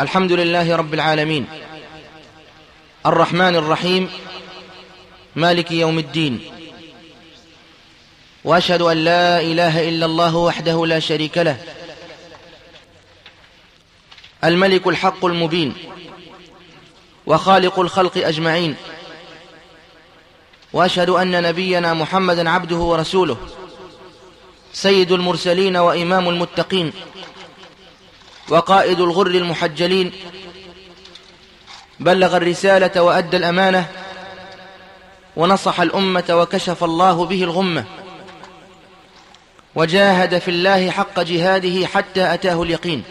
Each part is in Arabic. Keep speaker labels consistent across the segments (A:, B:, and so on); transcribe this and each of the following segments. A: الحمد لله رب العالمين الرحمن الرحيم مالك يوم الدين واشهد ان لا اله الا الله وحده لا شريك له الملك الحق المبين وخالق الخلق اجمعين واشهد ان نبينا محمدا عبده ورسوله سيد المرسلين وامام المتقين وقائد الغر المحجلين بلغ الرسالة وأدى الأمانة ونصح الأمة وكشف الله به الغمة وجاهد في الله حق جهاده حتى أتاه اليقين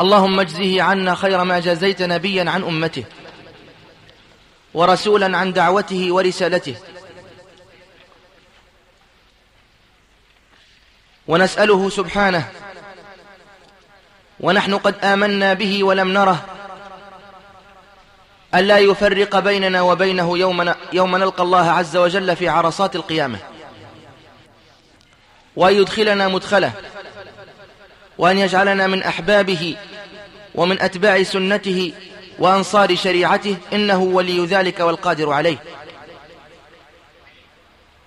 A: اللهم اجزه عنا خير ما جزيت نبيا عن أمته ورسولا عن دعوته ورسالته ونسأله سبحانه ونحن قد آمنا به ولم نره ألا يفرق بيننا وبينه يوم, يوم نلقى الله عز وجل في عرصات القيامة وأن يدخلنا مدخله وأن يجعلنا من أحبابه ومن أتباع سنته وأنصار شريعته إنه ولي ذلك والقادر عليه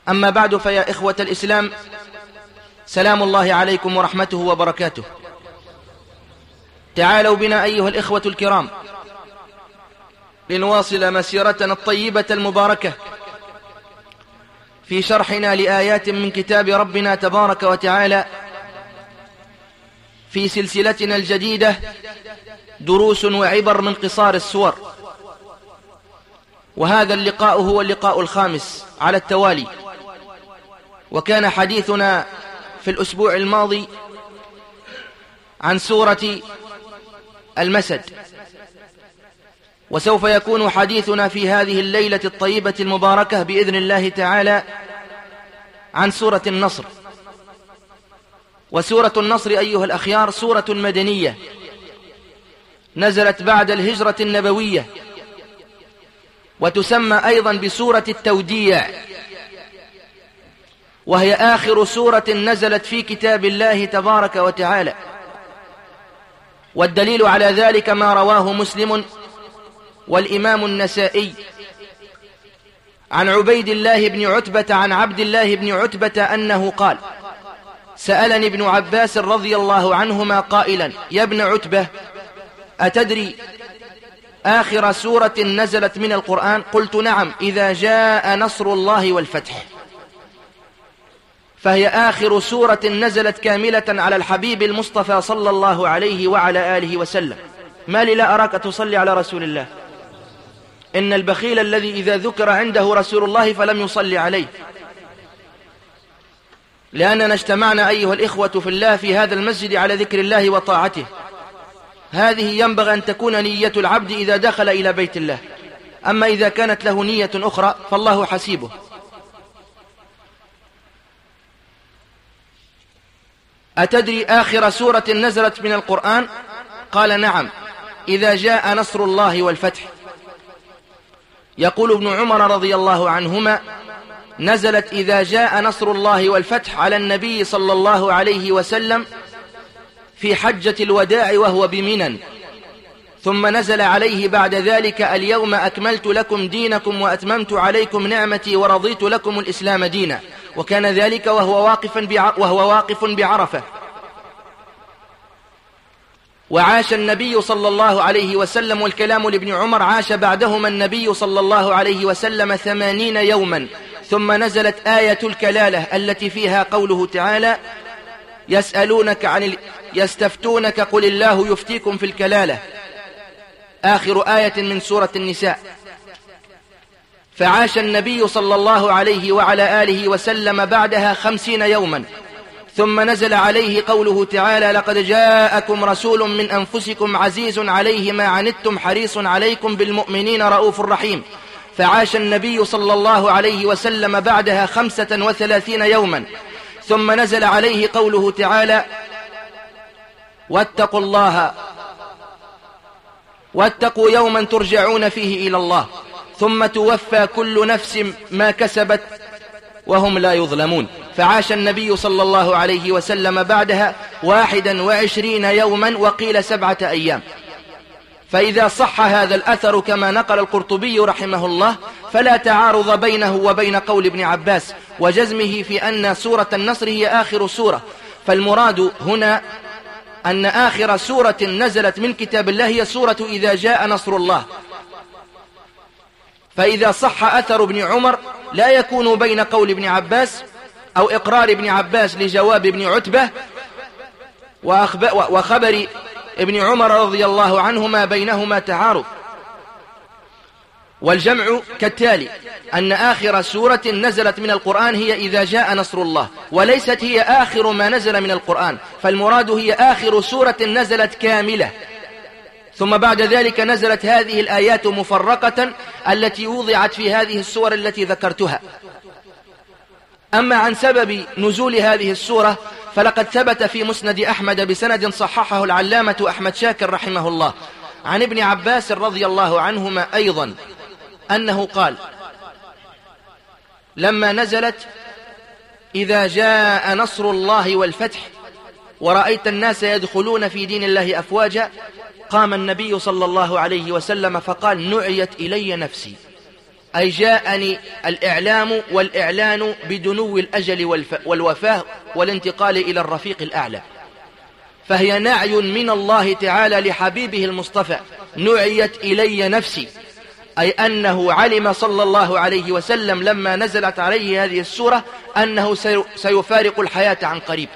A: أما بعد فيا إخوة الإسلام سلام الله عليكم ورحمته وبركاته تعالوا بنا أيها الإخوة الكرام لنواصل مسيرتنا الطيبة المباركة في شرحنا لآيات من كتاب ربنا تبارك وتعالى في سلسلتنا الجديدة دروس وعبر من قصار السور وهذا اللقاء هو اللقاء الخامس على التوالي وكان حديثنا في الأسبوع الماضي عن سورة المسد وسوف يكون حديثنا في هذه الليلة الطيبة المباركة بإذن الله تعالى عن سورة النصر وسورة النصر أيها الأخيار سورة مدنية نزلت بعد الهجرة النبوية وتسمى أيضا بسورة التوديع وهي آخر سورة نزلت في كتاب الله تبارك وتعالى والدليل على ذلك ما رواه مسلم والإمام النسائي عن عبيد الله بن عتبة عن عبد الله بن عتبة أنه قال سألني ابن عباس رضي الله عنهما قائلا يا ابن عتبة أتدري آخر سورة نزلت من القرآن قلت نعم إذا جاء نصر الله والفتح فهي آخر سورة نزلت كاملة على الحبيب المصطفى صلى الله عليه وعلى آله وسلم ما لي لا أراك تصلي على رسول الله إن البخيل الذي إذا ذكر عنده رسول الله فلم يصلي عليه لأننا اجتمعنا أيها الإخوة في الله في هذا المسجد على ذكر الله وطاعته هذه ينبغي أن تكون نية العبد إذا دخل إلى بيت الله أما إذا كانت له نية أخرى فالله حسيبه أتدري آخر سورة نزلت من القرآن قال نعم إذا جاء نصر الله والفتح يقول ابن عمر رضي الله عنهما نزلت إذا جاء نصر الله والفتح على النبي صلى الله عليه وسلم في حجة الوداع وهو بمنن ثم نزل عليه بعد ذلك اليوم أكملت لكم دينكم وأتممت عليكم نعمتي ورضيت لكم الإسلام دينا وكان ذلك وهو واقف, وهو واقف بعرفة وعاش النبي صلى الله عليه وسلم والكلام لابن عمر عاش بعدهما النبي صلى الله عليه وسلم ثمانين يوما ثم نزلت آية الكلالة التي فيها قوله تعالى يسألونك عن ال... يستفتونك قل الله يفتيكم في الكلالة آخر آية من سورة النساء فعاش النبي صلى الله عليه وعلى آله وسلم بعدها خمسين يوما ثم نزل عليه قوله تعالى لقد جاءكم رسول من أنفسكم عزيز عليه ما عنتم حريص عليكم بالمؤمنين رؤوف رحيم فعاش النبي صلى الله عليه وسلم بعدها خمسة وثلاثين يوما ثم نزل عليه قوله تعالى واتقوا الله واتقوا يوما ترجعون فيه إلى الله ثم توفى كل نفس ما كسبت وهم لا يظلمون فعاش النبي صلى الله عليه وسلم بعدها واحدا وعشرين يوما وقيل سبعة أيام فإذا صح هذا الأثر كما نقل القرطبي رحمه الله فلا تعارض بينه وبين قول ابن عباس وجزمه في أن سورة النصر هي آخر سورة فالمراد هنا أن آخر سورة نزلت من كتاب الله هي سورة إذا جاء نصر الله فإذا صح أثر ابن عمر لا يكون بين قول ابن عباس أو إقرار ابن عباس لجواب ابن عتبة وخبر ابن عمر رضي الله عنهما بينهما تعارف والجمع كالتالي أن آخر سورة نزلت من القرآن هي إذا جاء نصر الله وليست هي آخر ما نزل من القرآن فالمراد هي آخر سورة نزلت كاملة ثم بعد ذلك نزلت هذه الآيات مفرقة التي وضعت في هذه السور التي ذكرتها أما عن سبب نزول هذه السورة فلقد ثبت في مسند أحمد بسند صححه العلامة أحمد شاكر رحمه الله عن ابن عباس رضي الله عنهما أيضا أنه قال لما نزلت إذا جاء نصر الله والفتح ورأيت الناس يدخلون في دين الله أفواجا قام النبي صلى الله عليه وسلم فقال نعيت إلي نفسي أي جاءني الإعلام والإعلان بدنو الأجل والوفاة والانتقال إلى الرفيق الأعلى فهي نعي من الله تعالى لحبيبه المصطفى نعيت إلي نفسي أي أنه علم صلى الله عليه وسلم لما نزلت عليه هذه السورة أنه سيفارق الحياة عن قريب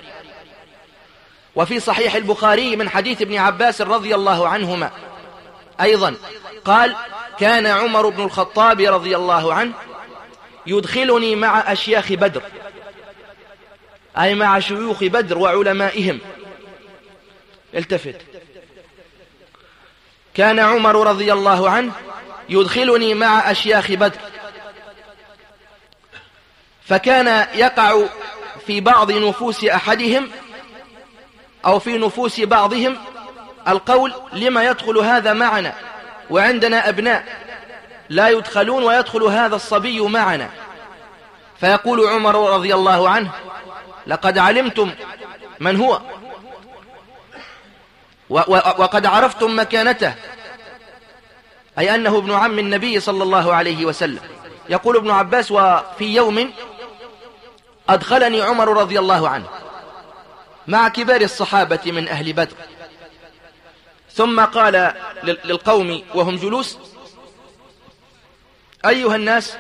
A: وفي صحيح البخاري من حديث ابن عباس رضي الله عنهما أيضا قال كان عمر بن الخطاب رضي الله عنه يدخلني مع أشياخ بدر أي مع شيوخ بدر وعلمائهم التفت كان عمر رضي الله عنه يدخلني مع أشياخ بدر فكان يقع في بعض نفوس أحدهم أو في نفوس بعضهم القول لما يدخل هذا معنا وعندنا أبناء لا يدخلون ويدخل هذا الصبي معنا فيقول عمر رضي الله عنه لقد علمتم من هو وقد عرفتم مكانته أي أنه ابن عم النبي صلى الله عليه وسلم يقول ابن عباس وفي يوم أدخلني عمر رضي الله عنه مع كبار الصحابة من أهل بدر ثم قال للقوم وهم جلوس أيها الناس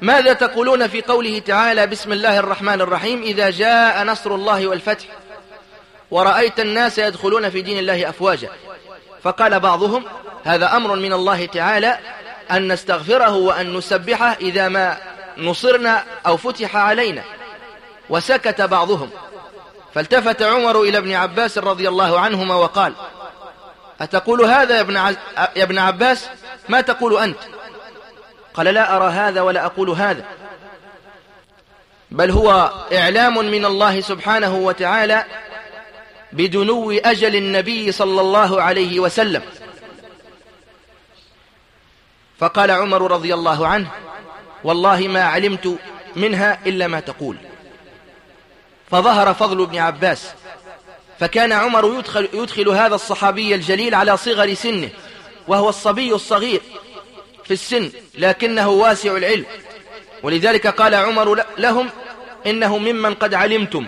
A: ماذا تقولون في قوله تعالى بسم الله الرحمن الرحيم إذا جاء نصر الله والفتح ورأيت الناس يدخلون في دين الله أفواجا فقال بعضهم هذا أمر من الله تعالى أن نستغفره وأن نسبحه إذا ما نصرنا أو فتح علينا وسكت بعضهم فالتفت عمر إلى ابن عباس رضي الله عنهما وقال أتقول هذا يا ابن, يا ابن عباس ما تقول أنت قال لا أرى هذا ولا أقول هذا بل هو إعلام من الله سبحانه وتعالى بدنو أجل النبي صلى الله عليه وسلم فقال عمر رضي الله عنه والله ما علمت منها إلا ما تقول فظهر فضل ابن عباس فكان عمر يدخل, يدخل هذا الصحابي الجليل على صغر سنه وهو الصبي الصغير في السن لكنه واسع العلم ولذلك قال عمر لهم إنه ممن قد علمتم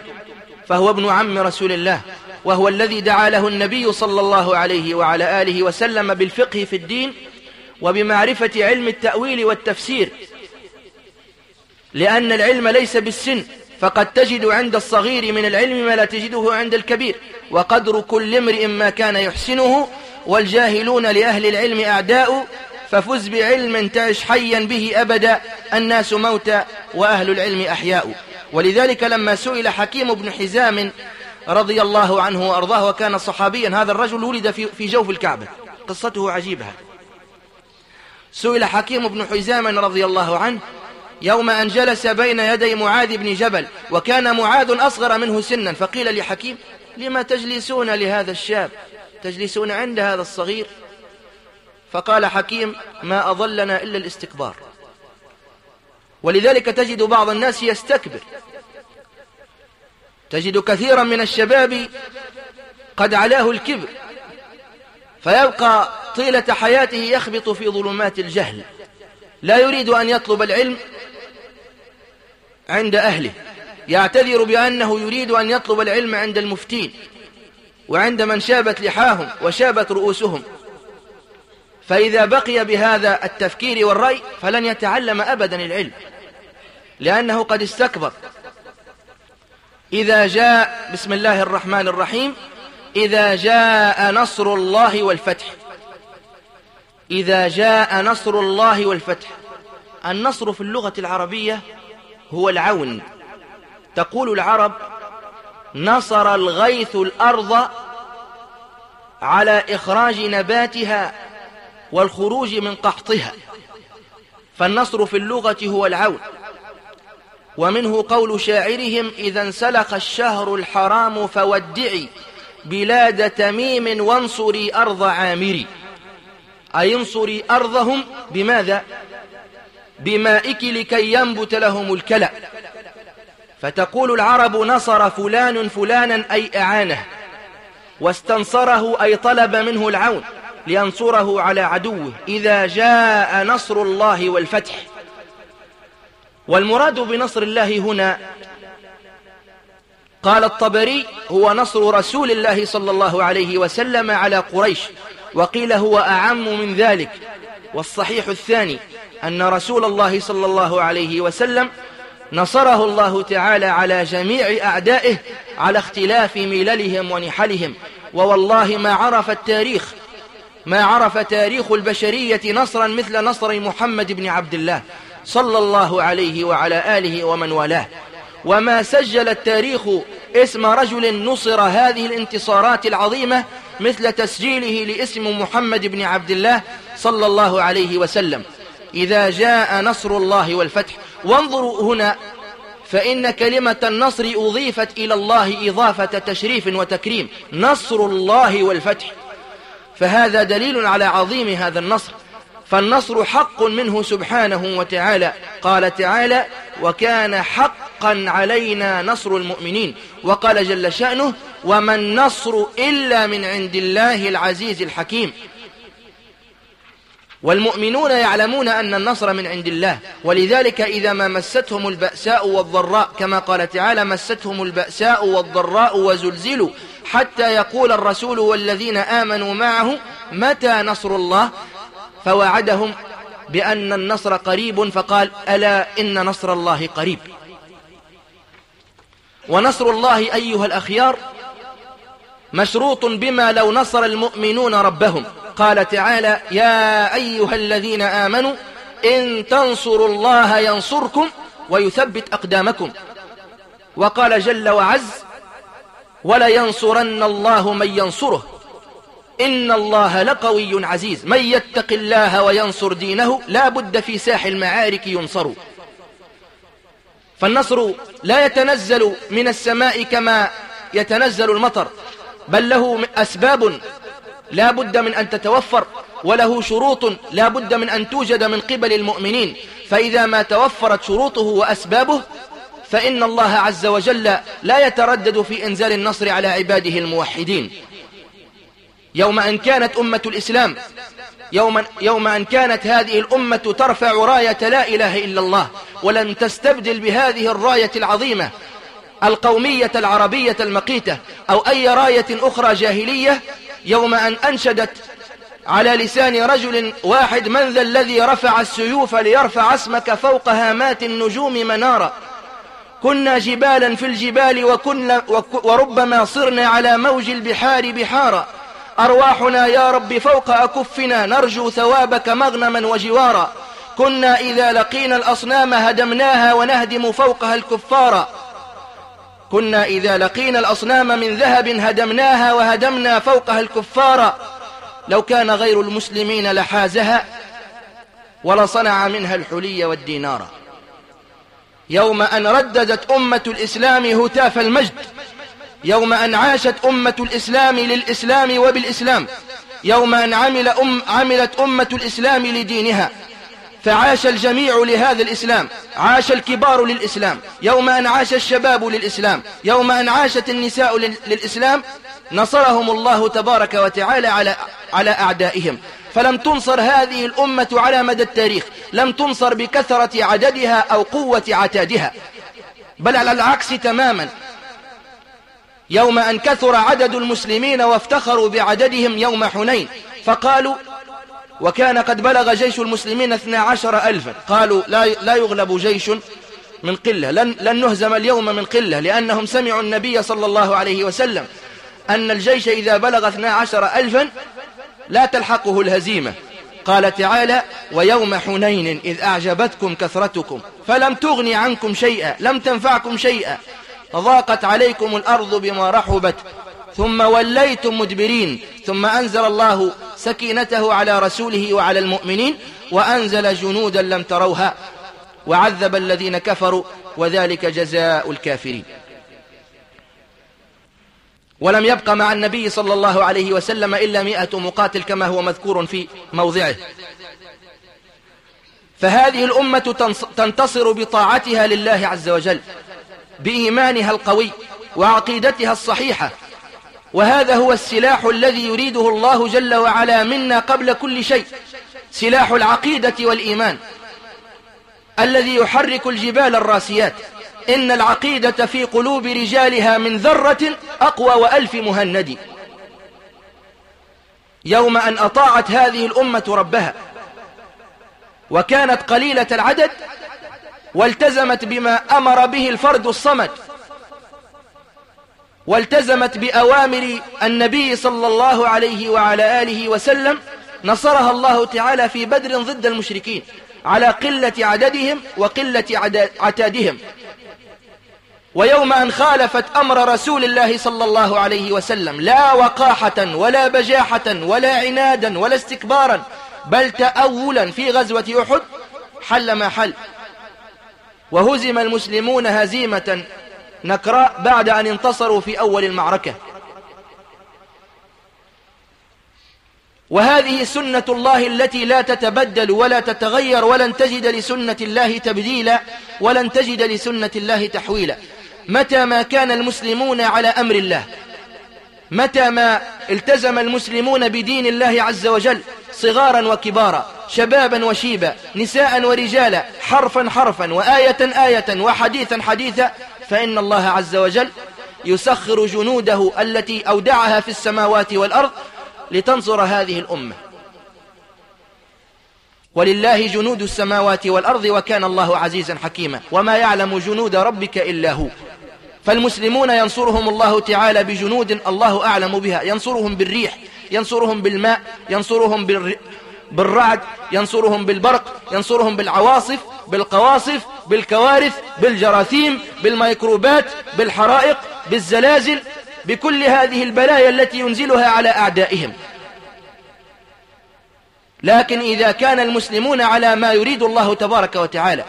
A: فهو ابن عم رسول الله وهو الذي دعا له النبي صلى الله عليه وعلى آله وسلم بالفقه في الدين وبمعرفة علم التأويل والتفسير لأن العلم ليس بالسن فقد تجد عند الصغير من العلم ما لا تجده عند الكبير وقدر كل امرئ ما كان يحسنه والجاهلون لأهل العلم أعداء ففز بعلم تعش حيا به أبدا الناس موتى وأهل العلم أحياء ولذلك لما سئل حكيم بن حزام رضي الله عنه وأرضاه وكان صحابيا هذا الرجل ولد في جوف الكعبة قصته عجيبة سئل حكيم بن حزام رضي الله عنه يوم أن جلس بين يدي معاذ بن جبل وكان معاذ أصغر منه سنا فقيل لحكيم لما تجلسون لهذا الشاب تجلسون عند هذا الصغير فقال حكيم ما أضلنا إلا الاستكبار ولذلك تجد بعض الناس يستكبر تجد كثيرا من الشباب قد علاه الكبر فيبقى طيلة حياته يخبط في ظلمات الجهل لا يريد أن يطلب العلم عند أهله يعتذر بأنه يريد أن يطلب العلم عند المفتين وعند من شابت لحاهم وشابت رؤوسهم فإذا بقي بهذا التفكير والرأي فلن يتعلم أبدا العلم لأنه قد استكبر إذا جاء بسم الله الرحمن الرحيم إذا جاء نصر الله والفتح إذا جاء نصر الله والفتح النصر في اللغة العربية هو العون تقول العرب نصر الغيث الأرض على إخراج نباتها والخروج من قحطها فالنصر في اللغة هو العون ومنه قول شاعرهم إذا انسلخ الشهر الحرام فودعي بلاد تميم وانصري أرض عامري أي انصري أرضهم بماذا؟ بمائك لكي ينبت لهم الكلأ فتقول العرب نصر فلان فلانا أي أعانه واستنصره أي طلب منه العون لينصره على عدوه إذا جاء نصر الله والفتح والمراد بنصر الله هنا قال الطبري هو نصر رسول الله صلى الله عليه وسلم على قريش وقيل هو أعم من ذلك والصحيح الثاني أن رسول الله صلى الله عليه وسلم نصره الله تعالى على جميع أعدائه على اختلاف مللهم ونحلهم ووالله ما عرف التاريخ ما عرف تاريخ البشرية نصرا مثل نصر محمد بن عبد الله صلى الله عليه وعلى آله ومن والاه وما سجل التاريخ اسم رجل نصر هذه الانتصارات العظيمة مثل تسجيله لاسم محمد بن عبد الله صلى الله عليه وسلم إذا جاء نصر الله والفتح وانظروا هنا فإن كلمة النصر أضيفت إلى الله إضافة تشريف وتكريم نصر الله والفتح فهذا دليل على عظيم هذا النصر فالنصر حق منه سبحانه وتعالى قال تعالى وكان حقا علينا نصر المؤمنين وقال جل شأنه وما النصر إلا من عند الله العزيز الحكيم والمؤمنون يعلمون أن النصر من عند الله ولذلك إذا ما مستهم البأساء والضراء كما قال تعالى مستهم البأساء والضراء وزلزلوا حتى يقول الرسول والذين آمنوا معه متى نصر الله فوعدهم بأن النصر قريب فقال ألا إن نصر الله قريب ونصر الله أيها الأخيار مشروط بما لو نصر المؤمنون ربهم قال تعالى يا أيها الذين آمنوا إن تنصروا الله ينصركم ويثبت أقدامكم وقال جل وعز ولينصرن الله من ينصره إن الله لقوي عزيز من يتق الله وينصر دينه لا بد في ساح المعارك ينصر فالنصر لا يتنزل من السماء كما يتنزل المطر بل له أسباب لا بد من أن تتوفر وله شروط لا بد من أن توجد من قبل المؤمنين فإذا ما توفرت شروطه وأسبابه فإن الله عز وجل لا يتردد في إنزال النصر على عباده الموحدين يوم أن كانت أمة الإسلام يوم, يوم أن كانت هذه الأمة ترفع راية لا إله إلا الله ولن تستبدل بهذه الراية العظيمة القومية العربية المقيتة أو أي راية أخرى جاهلية يوم أن أنشدت على لسان رجل واحد من ذا الذي رفع السيوف ليرفع اسمك فوق هامات النجوم منارا كنا جبالا في الجبال وكنا وربما صرنا على موج البحار بحارا أرواحنا يا رب فوق أكفنا نرجو ثوابك مغنما وجوارا كنا إذا لقينا الأصنام هدمناها ونهدم فوقها الكفارا كنا إذا لقينا الأصنام من ذهب هدمناها وهدمنا فوقها الكفار لو كان غير المسلمين لحازها ولصنع منها الحلي والدينار يوم أن رددت أمة الإسلام هتاف المجد يوم أن عاشت أمة الإسلام للإسلام وبالإسلام يوم أن عمل أم عملت أمة الإسلام لدينها فعاش الجميع لهذا الإسلام عاش الكبار للإسلام يوم أن عاش الشباب للإسلام يوم أن عاشت النساء للإسلام نصرهم الله تبارك وتعالى على, على أعدائهم فلم تنصر هذه الأمة على مدى التاريخ لم تنصر بكثرة عددها أو قوة عتادها بل على العكس تماما يوم أن كثر عدد المسلمين وافتخروا بعددهم يوم حنين فقالوا وكان قد بلغ جيش المسلمين 12 ألفا قالوا لا, لا يغلب جيش من قلة لن, لن نهزم اليوم من قلة لأنهم سمعوا النبي صلى الله عليه وسلم أن الجيش إذا بلغ 12 ألفا لا تلحقه الهزيمة قال تعالى ويوم حنين إذ أعجبتكم كثرتكم فلم تغني عنكم شيئا لم تنفعكم شيئا فضاقت عليكم الأرض بما رحبت ثم وليتم مدبرين ثم أنزل الله سكينته على رسوله وعلى المؤمنين وأنزل جنودا لم تروها وعذب الذين كفروا وذلك جزاء الكافرين ولم يبق مع النبي صلى الله عليه وسلم إلا مئة مقاتل كما هو مذكور في موضعه فهذه الأمة تنتصر بطاعتها لله عز وجل بإيمانها القوي وعقيدتها الصحيحة وهذا هو السلاح الذي يريده الله جل وعلا منا قبل كل شيء سلاح العقيدة والإيمان الذي يحرك الجبال الراسيات إن العقيدة في قلوب رجالها من ذرة أقوى وألف مهند يوم أن أطاعت هذه الأمة ربها وكانت قليلة العدد والتزمت بما أمر به الفرد الصمد والتزمت بأوامر النبي صلى الله عليه وعلى آله وسلم نصرها الله تعالى في بدر ضد المشركين على قلة عددهم وقلة عتادهم ويوم أن خالفت أمر رسول الله صلى الله عليه وسلم لا وقاحة ولا بجاحة ولا عنادا ولا استكبارا بل تأولا في غزوة أحد حل ما حل وهزم المسلمون هزيمة نكراء بعد أن انتصروا في أول المعركة وهذه سنة الله التي لا تتبدل ولا تتغير ولن تجد لسنة الله تبديلا ولن تجد لسنة الله تحويلا متى ما كان المسلمون على أمر الله متى ما التزم المسلمون بدين الله عز وجل صغارا وكبارا شبابا وشيبا نساء ورجالا حرفا حرفا وآية آية وحديثا حديثا فإن الله عز وجل يسخر جنوده التي أودعها في السماوات والأرض لتنصر هذه الأمة ولله جنود السماوات والأرض وكان الله عزيزا حكيما وما يعلم جنود ربك إلا هو فالمسلمون ينصرهم الله تعالى بجنود الله أعلم بها ينصرهم بالريح ينصرهم بالماء ينصرهم بالرعد ينصرهم بالبرق ينصرهم بالعواصف بالقواصف بالكوارث بالجراثيم بالميكروبات بالحرائق بالزلازل بكل هذه البلايا التي ينزلها على أعدائهم لكن إذا كان المسلمون على ما يريد الله تبارك وتعالى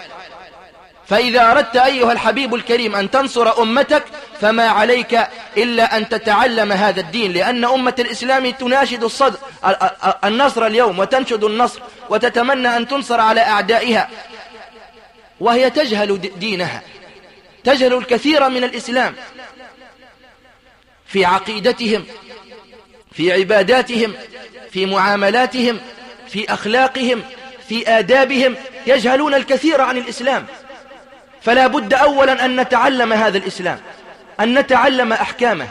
A: فإذا أردت أيها الحبيب الكريم أن تنصر أمتك فما عليك إلا أن تتعلم هذا الدين لأن أمة الإسلام تناشد الصدر النصر اليوم وتنشد النصر وتتمنى أن تنصر على أعدائها وهي تجهل دينها تجهل الكثير من الإسلام في عقيدتهم في عباداتهم في معاملاتهم في أخلاقهم في آدابهم يجهلون الكثير عن الإسلام فلا بد أولا أن نتعلم هذا الإسلام أن نتعلم أحكامه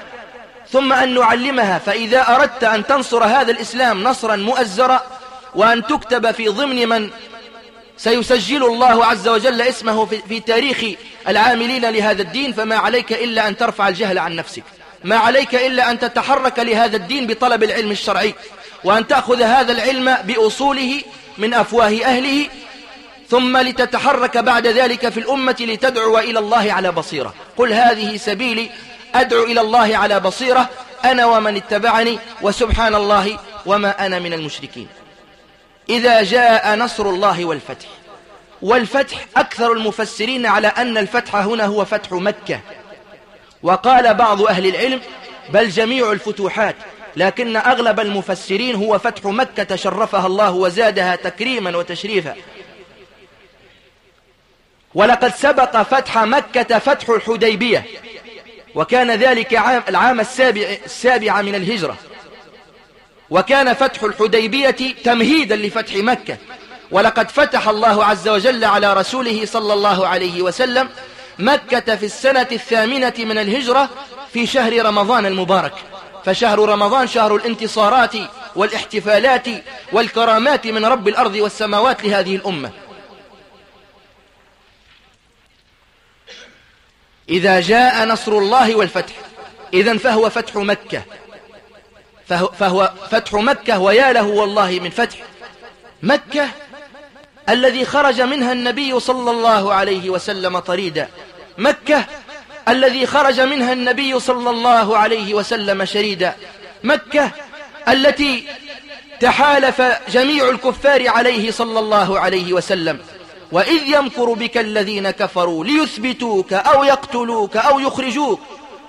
A: ثم أن نعلمها فإذا أردت أن تنصر هذا الإسلام نصرا مؤزرا وأن تكتب في ضمن من سيسجل الله عز وجل اسمه في تاريخ العاملين لهذا الدين فما عليك إلا أن ترفع الجهل عن نفسك ما عليك إلا أن تتحرك لهذا الدين بطلب العلم الشرعي وأن تأخذ هذا العلم بأصوله من أفواه أهله ثم لتتحرك بعد ذلك في الأمة لتدعو إلى الله على بصيرة قل هذه سبيلي أدعو إلى الله على بصيرة أنا ومن اتبعني وسبحان الله وما أنا من المشركين إذا جاء نصر الله والفتح والفتح أكثر المفسرين على أن الفتح هنا هو فتح مكة وقال بعض أهل العلم بل جميع الفتوحات لكن أغلب المفسرين هو فتح مكة شرفها الله وزادها تكريما وتشريفا ولقد سبق فتح مكة فتح الحديبية وكان ذلك عام العام السابع, السابع من الهجرة وكان فتح الحديبية تمهيدا لفتح مكة ولقد فتح الله عز وجل على رسوله صلى الله عليه وسلم مكة في السنة الثامنة من الهجرة في شهر رمضان المبارك فشهر رمضان شهر الانتصارات والاحتفالات والكرامات من رب الأرض والسماوات لهذه الأمة إذا جاء نصر الله والفتح إذا فهو فتح مكة فهو, فهو فتح مكة ويا له والله من فتح مكة الذي خرج منها النبي صلى الله عليه وسلم طريدا مكة الذي خرج منها النبي صلى الله عليه وسلم شريدا مكة التي تحالف جميع الكفار عليه صلى الله عليه وسلم وإذ يمكر بك الذين كفروا ليثبتوك أو يقتلوك أو يخرجوك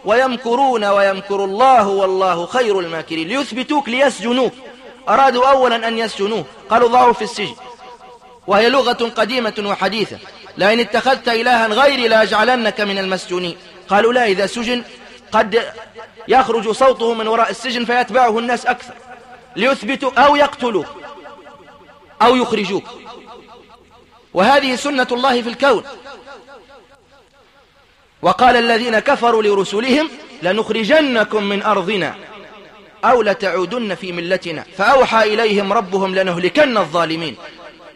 A: ويمكرون ويمكر الله والله خير الماكرين ليثبتوك ليسجنوك أرادوا أولا أن يسجنوه قالوا ضعوا في السجن وهي لغة قديمة وحديثة لئن اتخذت إلها غيري لأجعلنك من المسجونين قالوا لا إذا سجن قد يخرج صوته من وراء السجن فيتبعه الناس أكثر ليثبتوا أو يقتلوك أو يخرجوك وهذه سنة الله في الكون وقال الذين كفروا لرسلهم لنخرجنكم من أرضنا أو لتعودن في ملتنا فأوحى إليهم ربهم لنهلكن الظالمين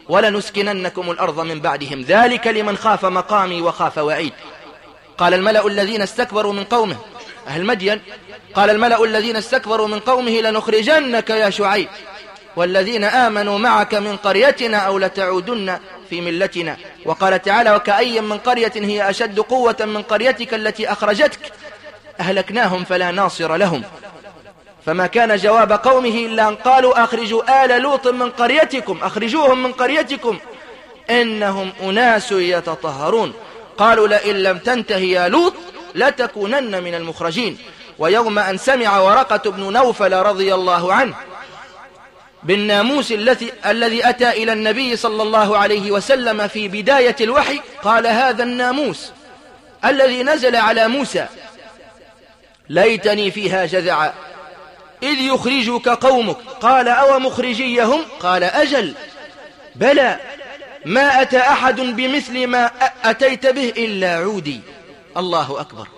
A: ولنسكننكم الأرض من بعدهم ذلك لمن خاف مقامي وخاف وعيد قال الملأ الذين استكبروا من قومه أهل مدين قال الملأ الذين استكبروا من قومه لنخرجنك يا شعيب والذين آمنوا معك من قريتنا أو لتعودن في ملتنا وقال تعالى وكأي من قرية هي أشد قوة من قريتك التي أخرجتك أهلكناهم فلا ناصر لهم فما كان جواب قومه إلا أن قالوا أخرجوا آل لوط من قريتكم أخرجوهم من قريتكم إنهم أناس يتطهرون قالوا لئن لم تنتهي يا لوط لتكونن من المخرجين ويوم أن سمع ورقة بن نوفل رضي الله عنه بالناموس التي الذي أتى إلى النبي صلى الله عليه وسلم في بداية الوحي قال هذا الناموس الذي نزل على موسى ليتني فيها جذعا إذ يخرجك قومك قال أو مخرجيهم قال أجل بلى ما أتى أحد بمثل ما أتيت به إلا عودي الله أكبر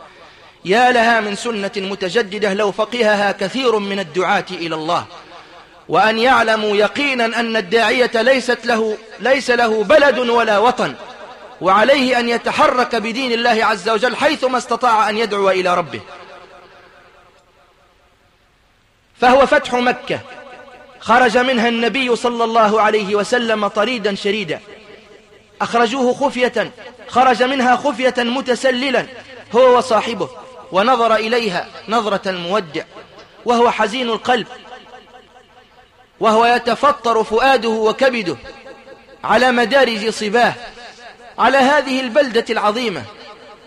A: يا لها من سنة متجددة لو فقهها كثير من الدعاة إلى الله وأن يعلموا يقينا أن الداعية ليست له ليس له بلد ولا وطن وعليه أن يتحرك بدين الله عز وجل حيثما استطاع أن يدعو إلى ربه فهو فتح مكة خرج منها النبي صلى الله عليه وسلم طريدا شريدا أخرجوه خفية خرج منها خفية متسللا هو وصاحبه ونظر إليها نظرة المودع وهو حزين القلب وهو يتفطر فؤاده وكبده على مدارج صباه على هذه البلدة العظيمة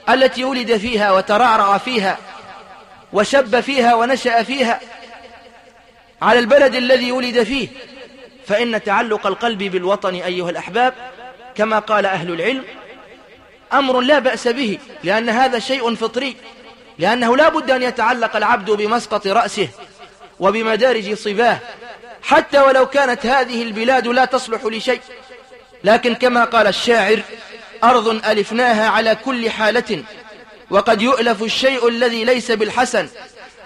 A: التي ولد فيها وترعرع فيها وشب فيها ونشأ فيها على البلد الذي ولد فيه فإن تعلق القلب بالوطن أيها الأحباب كما قال أهل العلم أمر لا بأس به لأن هذا شيء فطري لأنه لا بد أن يتعلق العبد بمسقط رأسه وبمدارج صباه حتى ولو كانت هذه البلاد لا تصلح لشيء لكن كما قال الشاعر أرض ألفناها على كل حالة وقد يؤلف الشيء الذي ليس بالحسن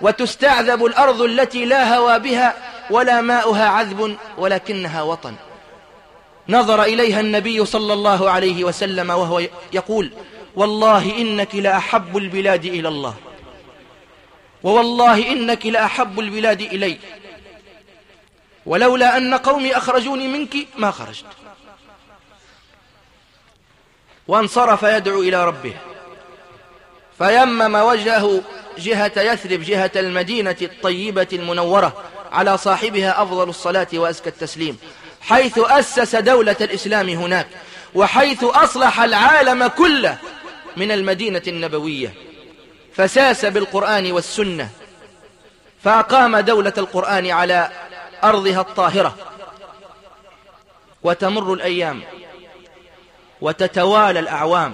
A: وتستعذب الأرض التي لا هوى بها ولا ماؤها عذب ولكنها وطن نظر إليها النبي صلى الله عليه وسلم وهو يقول والله إنك لأحب البلاد إلى الله ووالله إنك لأحب البلاد إلي ولولا أن قومي أخرجوني منك ما خرجت وانصرف يدعو إلى ربه فيمم وجهه جهة يثرب جهة المدينة الطيبة المنورة على صاحبها أفضل الصلاة وأزكى التسليم حيث أسس دولة الإسلام هناك وحيث أصلح العالم كله من المدينة النبوية فساس بالقرآن والسنة فأقام دولة القرآن على أرضها الطاهرة وتمر الأيام وتتوالى الأعوام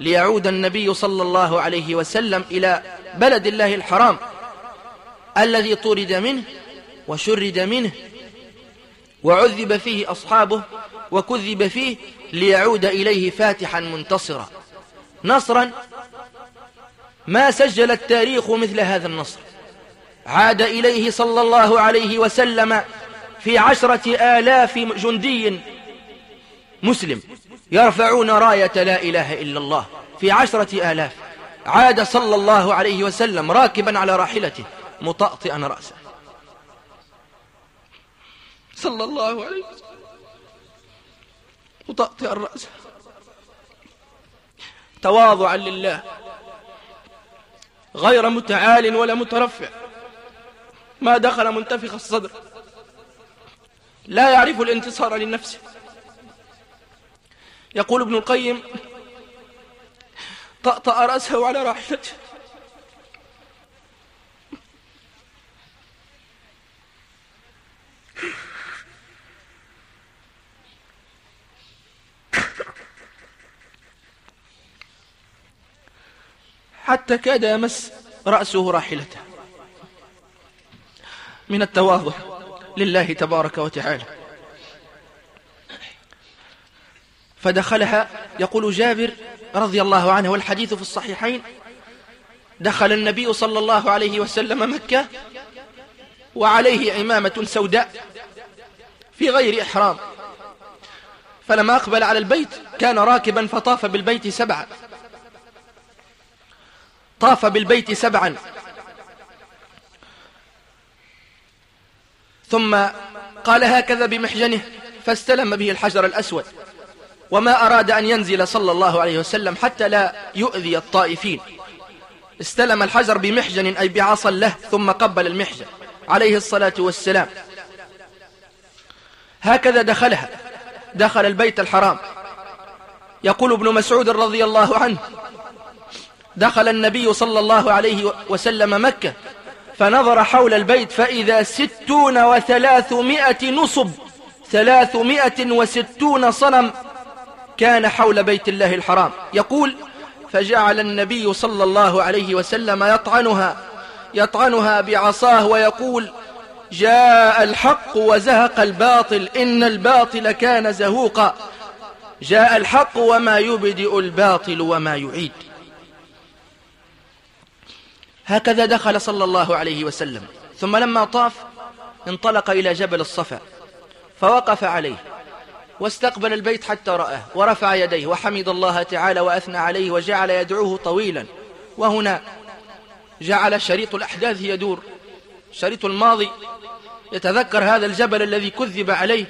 A: ليعود النبي صلى الله عليه وسلم إلى بلد الله الحرام الذي طرد منه وشرد منه وعذب فيه أصحابه وكذب فيه ليعود إليه فاتحا منتصرا نصرا ما سجل التاريخ مثل هذا النصر عاد إليه صلى الله عليه وسلم في عشرة آلاف جندي مسلم يرفعون راية لا إله إلا الله في عشرة آلاف عاد صلى الله عليه وسلم راكبا على راحلته مطأطئا رأسه صلى الله عليه وسلم مطأطئا رأسه تواضعا لله غير متعال ولا مترفع ما دخل منتفخ الصدر لا يعرف الانتصار للنفس يقول ابن القيم طأطأ رأسه على راحلته حتى كاد يمس رأسه راحلته من التواضع لله تبارك وتعالى فدخلها يقول جابر رضي الله عنه والحديث في الصحيحين دخل النبي صلى الله عليه وسلم مكة وعليه عمامة سوداء في غير إحرام فلما أقبل على البيت كان راكبا فطاف بالبيت سبعا طاف بالبيت سبعا ثم قال هكذا بمحجنه فاستلم به الحجر الأسود وما أراد أن ينزل صلى الله عليه وسلم حتى لا يؤذي الطائفين استلم الحجر بمحجن أي بعصا له ثم قبل المحجن عليه الصلاة والسلام هكذا دخلها دخل البيت الحرام يقول ابن مسعود رضي الله عنه دخل النبي صلى الله عليه وسلم مكة فنظر حول البيت فإذا ستون وثلاثمائة نصب ثلاثمائة وستون صنم كان حول بيت الله الحرام يقول فجعل النبي صلى الله عليه وسلم يطعنها يطعنها بعصاه ويقول جاء الحق وزهق الباطل إن الباطل كان زهوقا جاء الحق وما يبدئ الباطل وما يعيد هكذا دخل صلى الله عليه وسلم ثم لما طاف انطلق إلى جبل الصفا فوقف عليه واستقبل البيت حتى رآه ورفع يديه وحمد الله تعالى وأثنى عليه وجعل يدعوه طويلا وهنا جعل شريط الأحداث يدور شريط الماضي يتذكر هذا الجبل الذي كذب عليه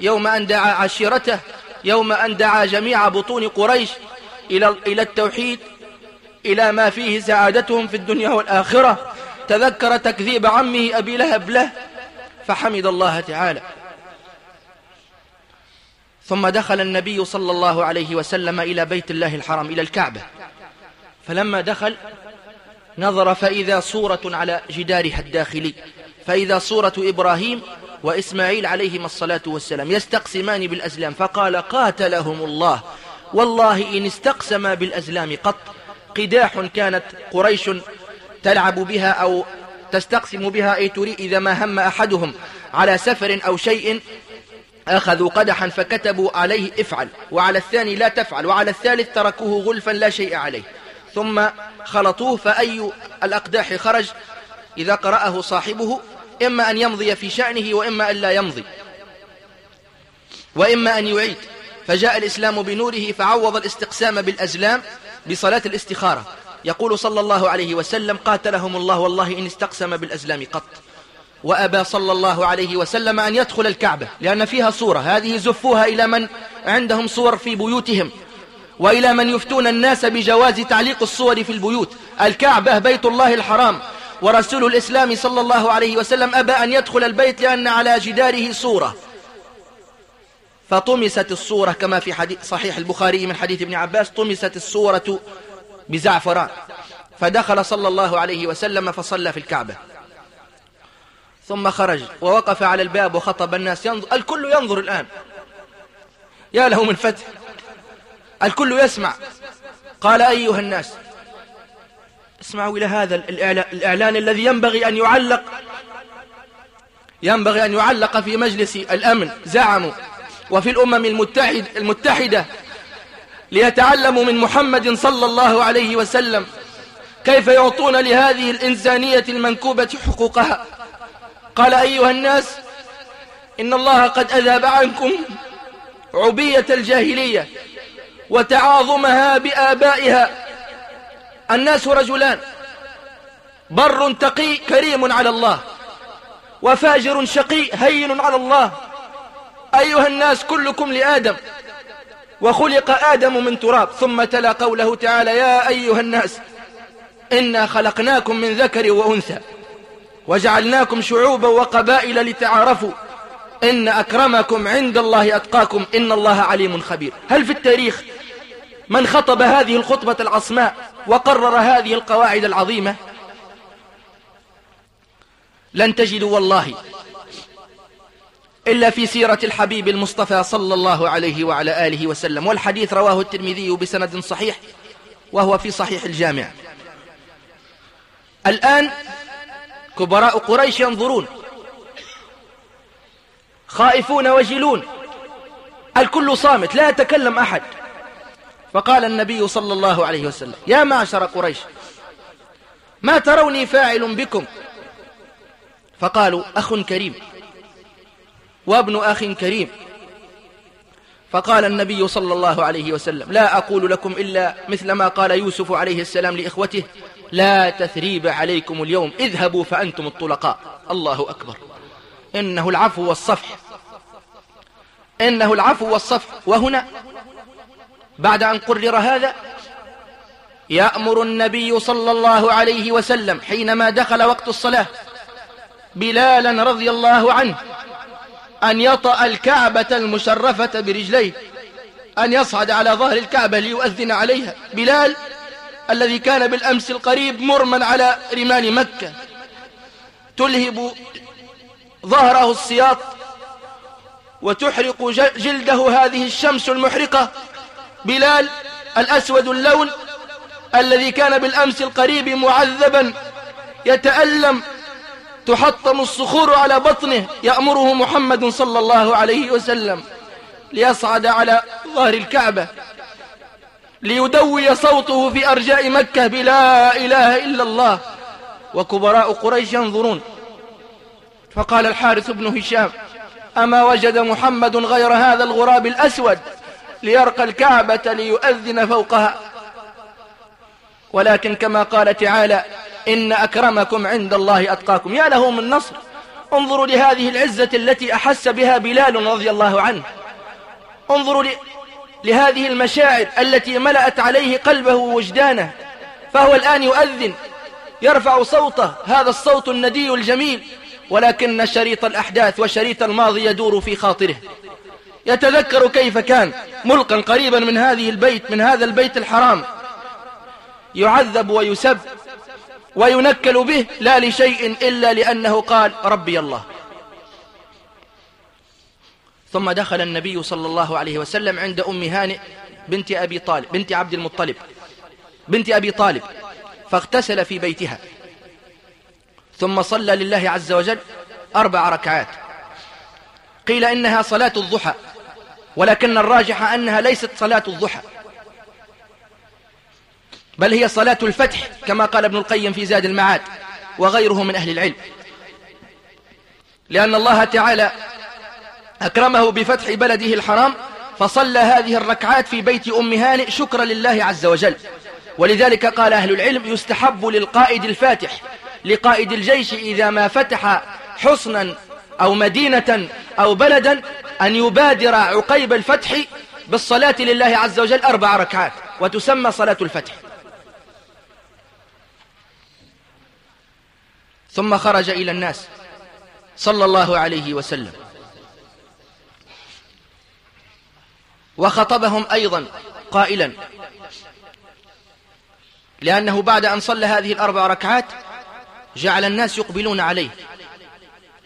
A: يوم أن دعا عشيرته يوم أن دعا جميع بطون قريش إلى التوحيد إلى ما فيه سعادتهم في الدنيا والآخرة تذكر تكذيب عمه أبي لهب له فحمد الله تعالى ثم دخل النبي صلى الله عليه وسلم إلى بيت الله الحرام إلى الكعبة فلما دخل نظر فإذا صورة على جدارها الداخلي فإذا صورة إبراهيم وإسماعيل عليهما الصلاة والسلام يستقسمان بالأزلام فقال قاتلهم الله والله إن استقسما بالأزلام قط قداح كانت قريش تلعب بها أو تستقسم بها أي تري إذا ما هم أحدهم على سفر أو شيء أخذوا قدحا فكتبوا عليه افعل وعلى الثاني لا تفعل وعلى الثالث تركوه غلفا لا شيء عليه ثم خلطوه فأي الأقداح خرج إذا قرأه صاحبه إما أن يمضي في شأنه وإما أن لا يمضي وإما أن يعيد فجاء الإسلام بنوره فعوض الاستقسام بالأزلام بصلاة الاستخارة يقول صلى الله عليه وسلم قاتلهم الله والله إن استقسم بالأزلام قط وأبى صلى الله عليه وسلم أن يدخل الكعبة لأن فيها صورة هذه زفوها إلى من عندهم صور في بيوتهم وإلى من يفتون الناس بجواز تعليق الصور في البيوت الكعبة بيت الله الحرام ورسول الإسلام صلى الله عليه وسلم أبى أن يدخل البيت لأن على جداره صورة فطمست الصورة كما في حديث صحيح البخاري من حديث ابن عباس طمست الصورة بزعفران فدخل صلى الله عليه وسلم فصلى في الكعبة ثم خرج ووقف على الباب وخطب الناس ينظر الكل ينظر الآن يا له من فتح الكل يسمع قال أيها الناس اسمعوا إلى هذا الإعلان الذي ينبغي أن يعلق ينبغي أن يعلق في مجلس الأمن زعموا وفي الأمم المتحد المتحدة ليتعلموا من محمد صلى الله عليه وسلم كيف يعطون لهذه الإنسانية المنكوبة حقوقها قال أيها الناس إن الله قد أذاب عنكم عبية الجاهلية وتعاظمها بآبائها الناس رجلان بر تقي كريم على الله وفاجر شقي هين على الله أيها الناس كلكم لآدم وخلق آدم من تراب ثم تلا قوله تعالى يا أيها الناس إنا خلقناكم من ذكر وأنثى وجعلناكم شعوبا وقبائل لتعارفوا إن أكرمكم عند الله أتقاكم إن الله عليم خبير هل في التاريخ من خطب هذه الخطبة العصماء وقرر هذه القواعد العظيمة لن تجدوا والله إلا في سيرة الحبيب المصطفى صلى الله عليه وعلى آله وسلم والحديث رواه الترمذي بسند صحيح وهو في صحيح الجامع الآن كبراء قريش ينظرون خائفون وجلون الكل صامت لا يتكلم أحد فقال النبي صلى الله عليه وسلم يا معشر قريش ما تروني فاعل بكم فقالوا أخ كريم وابن أخ كريم فقال النبي صلى الله عليه وسلم لا أقول لكم إلا مثل ما قال يوسف عليه السلام لإخوته لا تثريب عليكم اليوم اذهبوا فأنتم الطلقاء الله أكبر إنه العفو والصفح إنه العفو والصفح وهنا بعد أن قرر هذا يأمر النبي صلى الله عليه وسلم حينما دخل وقت الصلاة بلالا رضي الله عنه أن يطأ الكعبة المشرفة برجليه أن يصعد على ظهر الكعبة ليؤذن عليها بلال الذي كان بالأمس القريب مرما على رمال مكة تلهب ظهره السياط وتحرق جلده هذه الشمس المحرقة بلال الأسود اللون الذي كان بالأمس القريب معذبا يتألم تحطم الصخور على بطنه يأمره محمد صلى الله عليه وسلم ليصعد على ظهر الكعبة ليدوي صوته في أرجاء مكة بلا إله إلا الله وكبراء قريش ينظرون فقال الحارث بن هشام أما وجد محمد غير هذا الغراب الأسود ليرقى الكعبة ليؤذن فوقها ولكن كما قال تعالى إن أكرمكم عند الله أتقاكم يا له من نصر انظروا لهذه العزة التي أحس بها بلال رضي الله عنه انظروا لهذه المشاعر التي ملأت عليه قلبه ووجدانه فهو الآن يؤذن يرفع صوته هذا الصوت الندي الجميل ولكن شريط الأحداث وشريط الماضي يدور في خاطره يتذكر كيف كان ملقا قريبا من هذه البيت من هذا البيت الحرام يعذب ويسب وينكل به لا لشيء إلا لأنه قال ربي الله ثم دخل النبي صلى الله عليه وسلم عند أم هانئ بنت أبي طالب بنت عبد المطلب بنت أبي طالب فاغتسل في بيتها ثم صلى لله عز وجل أربع ركعات قيل إنها صلاة الضحى ولكن الراجح أنها ليست صلاة الضحى بل هي صلاة الفتح كما قال ابن القيم في زاد المعاد وغيره من أهل العلم لأن الله تعالى أكرمه بفتح بلده الحرام فصلى هذه الركعات في بيت أم هانئ شكرا لله عز وجل ولذلك قال أهل العلم يستحب للقائد الفاتح لقائد الجيش إذا ما فتح حصنا أو مدينة أو بلدا أن يبادر عقيب الفتح بالصلاة لله عز وجل أربع ركعات وتسمى صلاة الفتح ثم خرج إلى الناس صلى الله عليه وسلم وخطبهم أيضا قائلا لأنه بعد أن صلى هذه الأربع ركعات جعل الناس يقبلون عليه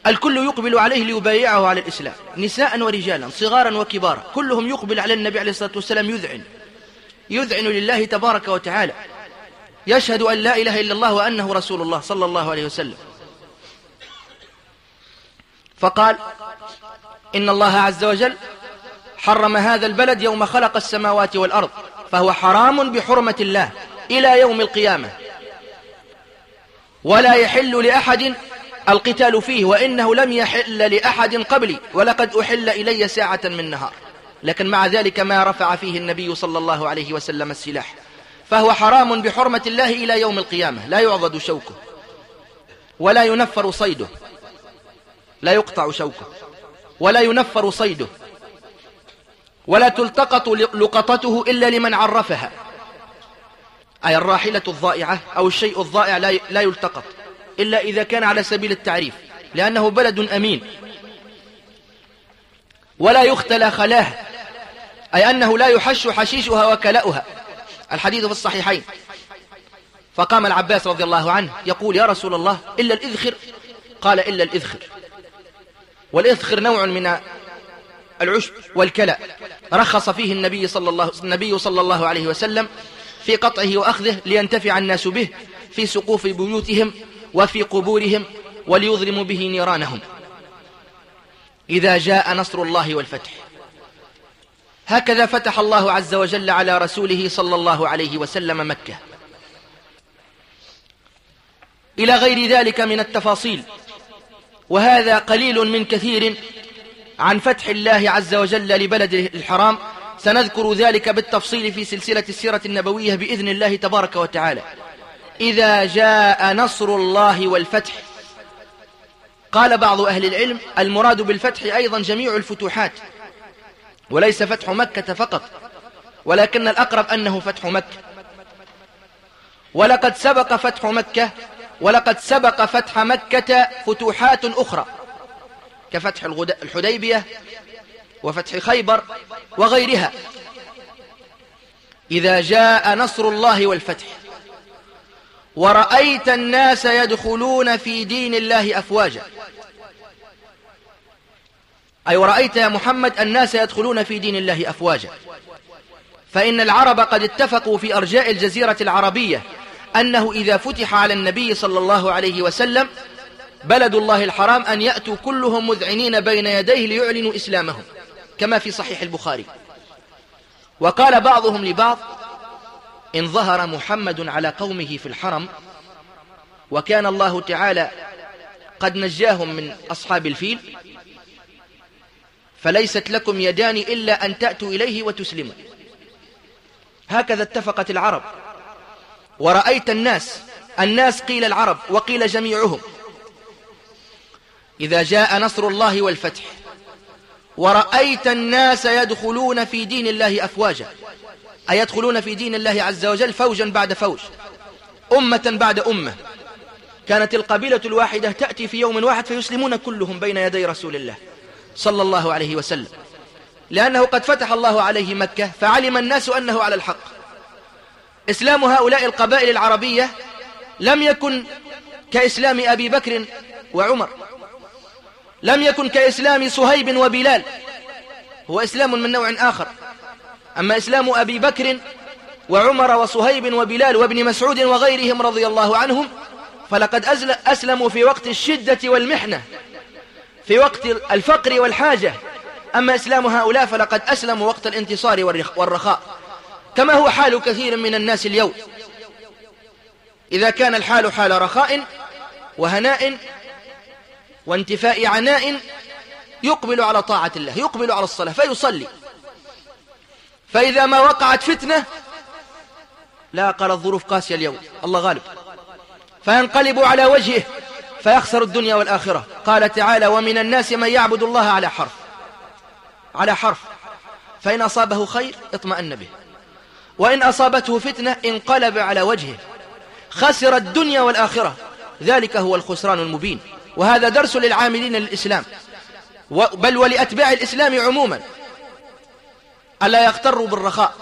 A: الكل يقبل عليه ليبايعه على الإسلام نساء ورجالا صغارا وكبارا كلهم يقبل على النبي عليه الصلاة والسلام يذعن يذعن لله تبارك وتعالى يشهد أن لا إله إلا الله وأنه رسول الله صلى الله عليه وسلم فقال إن الله عز وجل حرم هذا البلد يوم خلق السماوات والأرض فهو حرام بحرمة الله إلى يوم القيامة ولا يحل لأحد القتال فيه وإنه لم يحل لأحد قبلي ولقد أحل إلي ساعة من نهار لكن مع ذلك ما رفع فيه النبي صلى الله عليه وسلم السلاح فهو حرام بحرمة الله إلى يوم القيامة لا يعضد شوكه ولا ينفر صيده لا يقطع شوكه ولا ينفر صيده ولا تلتقط لقطته إلا لمن عرفها أي الراحلة الضائعة أو الشيء الضائع لا يلتقط إلا إذا كان على سبيل التعريف لأنه بلد أمين ولا يختلى خلاه أي أنه لا يحش حشيشها وكلأها الحديث في الصحيحين فقام العباس رضي الله عنه يقول يا رسول الله إلا الإذخر قال إلا الإذخر والإذخر نوع من العشب والكلاء رخص فيه النبي صلى الله, النبي صلى الله عليه وسلم في قطعه وأخذه لينتفع الناس به في سقوف بيوتهم وفي قبورهم وليظلموا به نيرانهم إذا جاء نصر الله والفتح هكذا فتح الله عز وجل على رسوله صلى الله عليه وسلم مكة إلى غير ذلك من التفاصيل وهذا قليل من كثير عن فتح الله عز وجل لبلده الحرام سنذكر ذلك بالتفصيل في سلسلة السيرة النبوية بإذن الله تبارك وتعالى إذا جاء نصر الله والفتح قال بعض أهل العلم المراد بالفتح أيضا جميع الفتوحات وليس فتح مكة فقط ولكن الأقرب أنه فتح مكة ولقد سبق فتح مكة ولقد سبق فتح مكة فتوحات أخرى كفتح الحديبية وفتح خيبر وغيرها إذا جاء نصر الله والفتح ورأيت الناس يدخلون في دين الله أفواجا أي ورأيت يا محمد الناس يدخلون في دين الله أفواجا فإن العرب قد اتفقوا في أرجاء الجزيرة العربية أنه إذا فتح على النبي صلى الله عليه وسلم بلد الله الحرام أن يأتوا كلهم مذعنين بين يديه ليعلنوا إسلامهم كما في صحيح البخاري وقال بعضهم لبعض إن ظهر محمد على قومه في الحرم وكان الله تعالى قد نجاهم من أصحاب الفيل فليست لكم يدان إلا أن تأتوا إليه وتسلموا هكذا اتفقت العرب ورأيت الناس الناس قيل العرب وقيل جميعهم إذا جاء نصر الله والفتح ورأيت الناس يدخلون في دين الله أفواجا أي يدخلون في دين الله عز وجل فوجا بعد فوج أمة بعد أمة كانت القبيلة الواحدة تأتي في يوم واحد فيسلمون كلهم بين يدي رسول الله صلى الله عليه وسلم لأنه قد فتح الله عليه مكة فعلم الناس أنه على الحق إسلام هؤلاء القبائل العربية لم يكن كإسلام أبي بكر وعمر لم يكن كإسلام صهيب وبلال هو إسلام من نوع آخر أما إسلام أبي بكر وعمر وصهيب وبلال وابن مسعود وغيرهم رضي الله عنهم فلقد أسلموا في وقت الشدة والمحنة في وقت الفقر والحاجة أما إسلام هؤلاء فلقد أسلموا وقت الانتصار والرخاء كما هو حال كثير من الناس اليوم إذا كان الحال حال رخاء وهناء وانتفاء عناء يقبل على طاعة الله يقبل على الصلاة فيصلي فإذا ما وقعت فتنة لا قال الظروف قاسية اليوم الله غالب فينقلب على وجهه فيخسر الدنيا والآخرة قال تعالى ومن الناس من يعبد الله على حرف على حرف فإن أصابه خير اطمأن به وإن أصابته فتنة انقلب على وجهه خسر الدنيا والآخرة ذلك هو الخسران المبين وهذا درس للعاملين للإسلام بل ولأتباع الإسلام عموما ألا يغتروا بالرخاء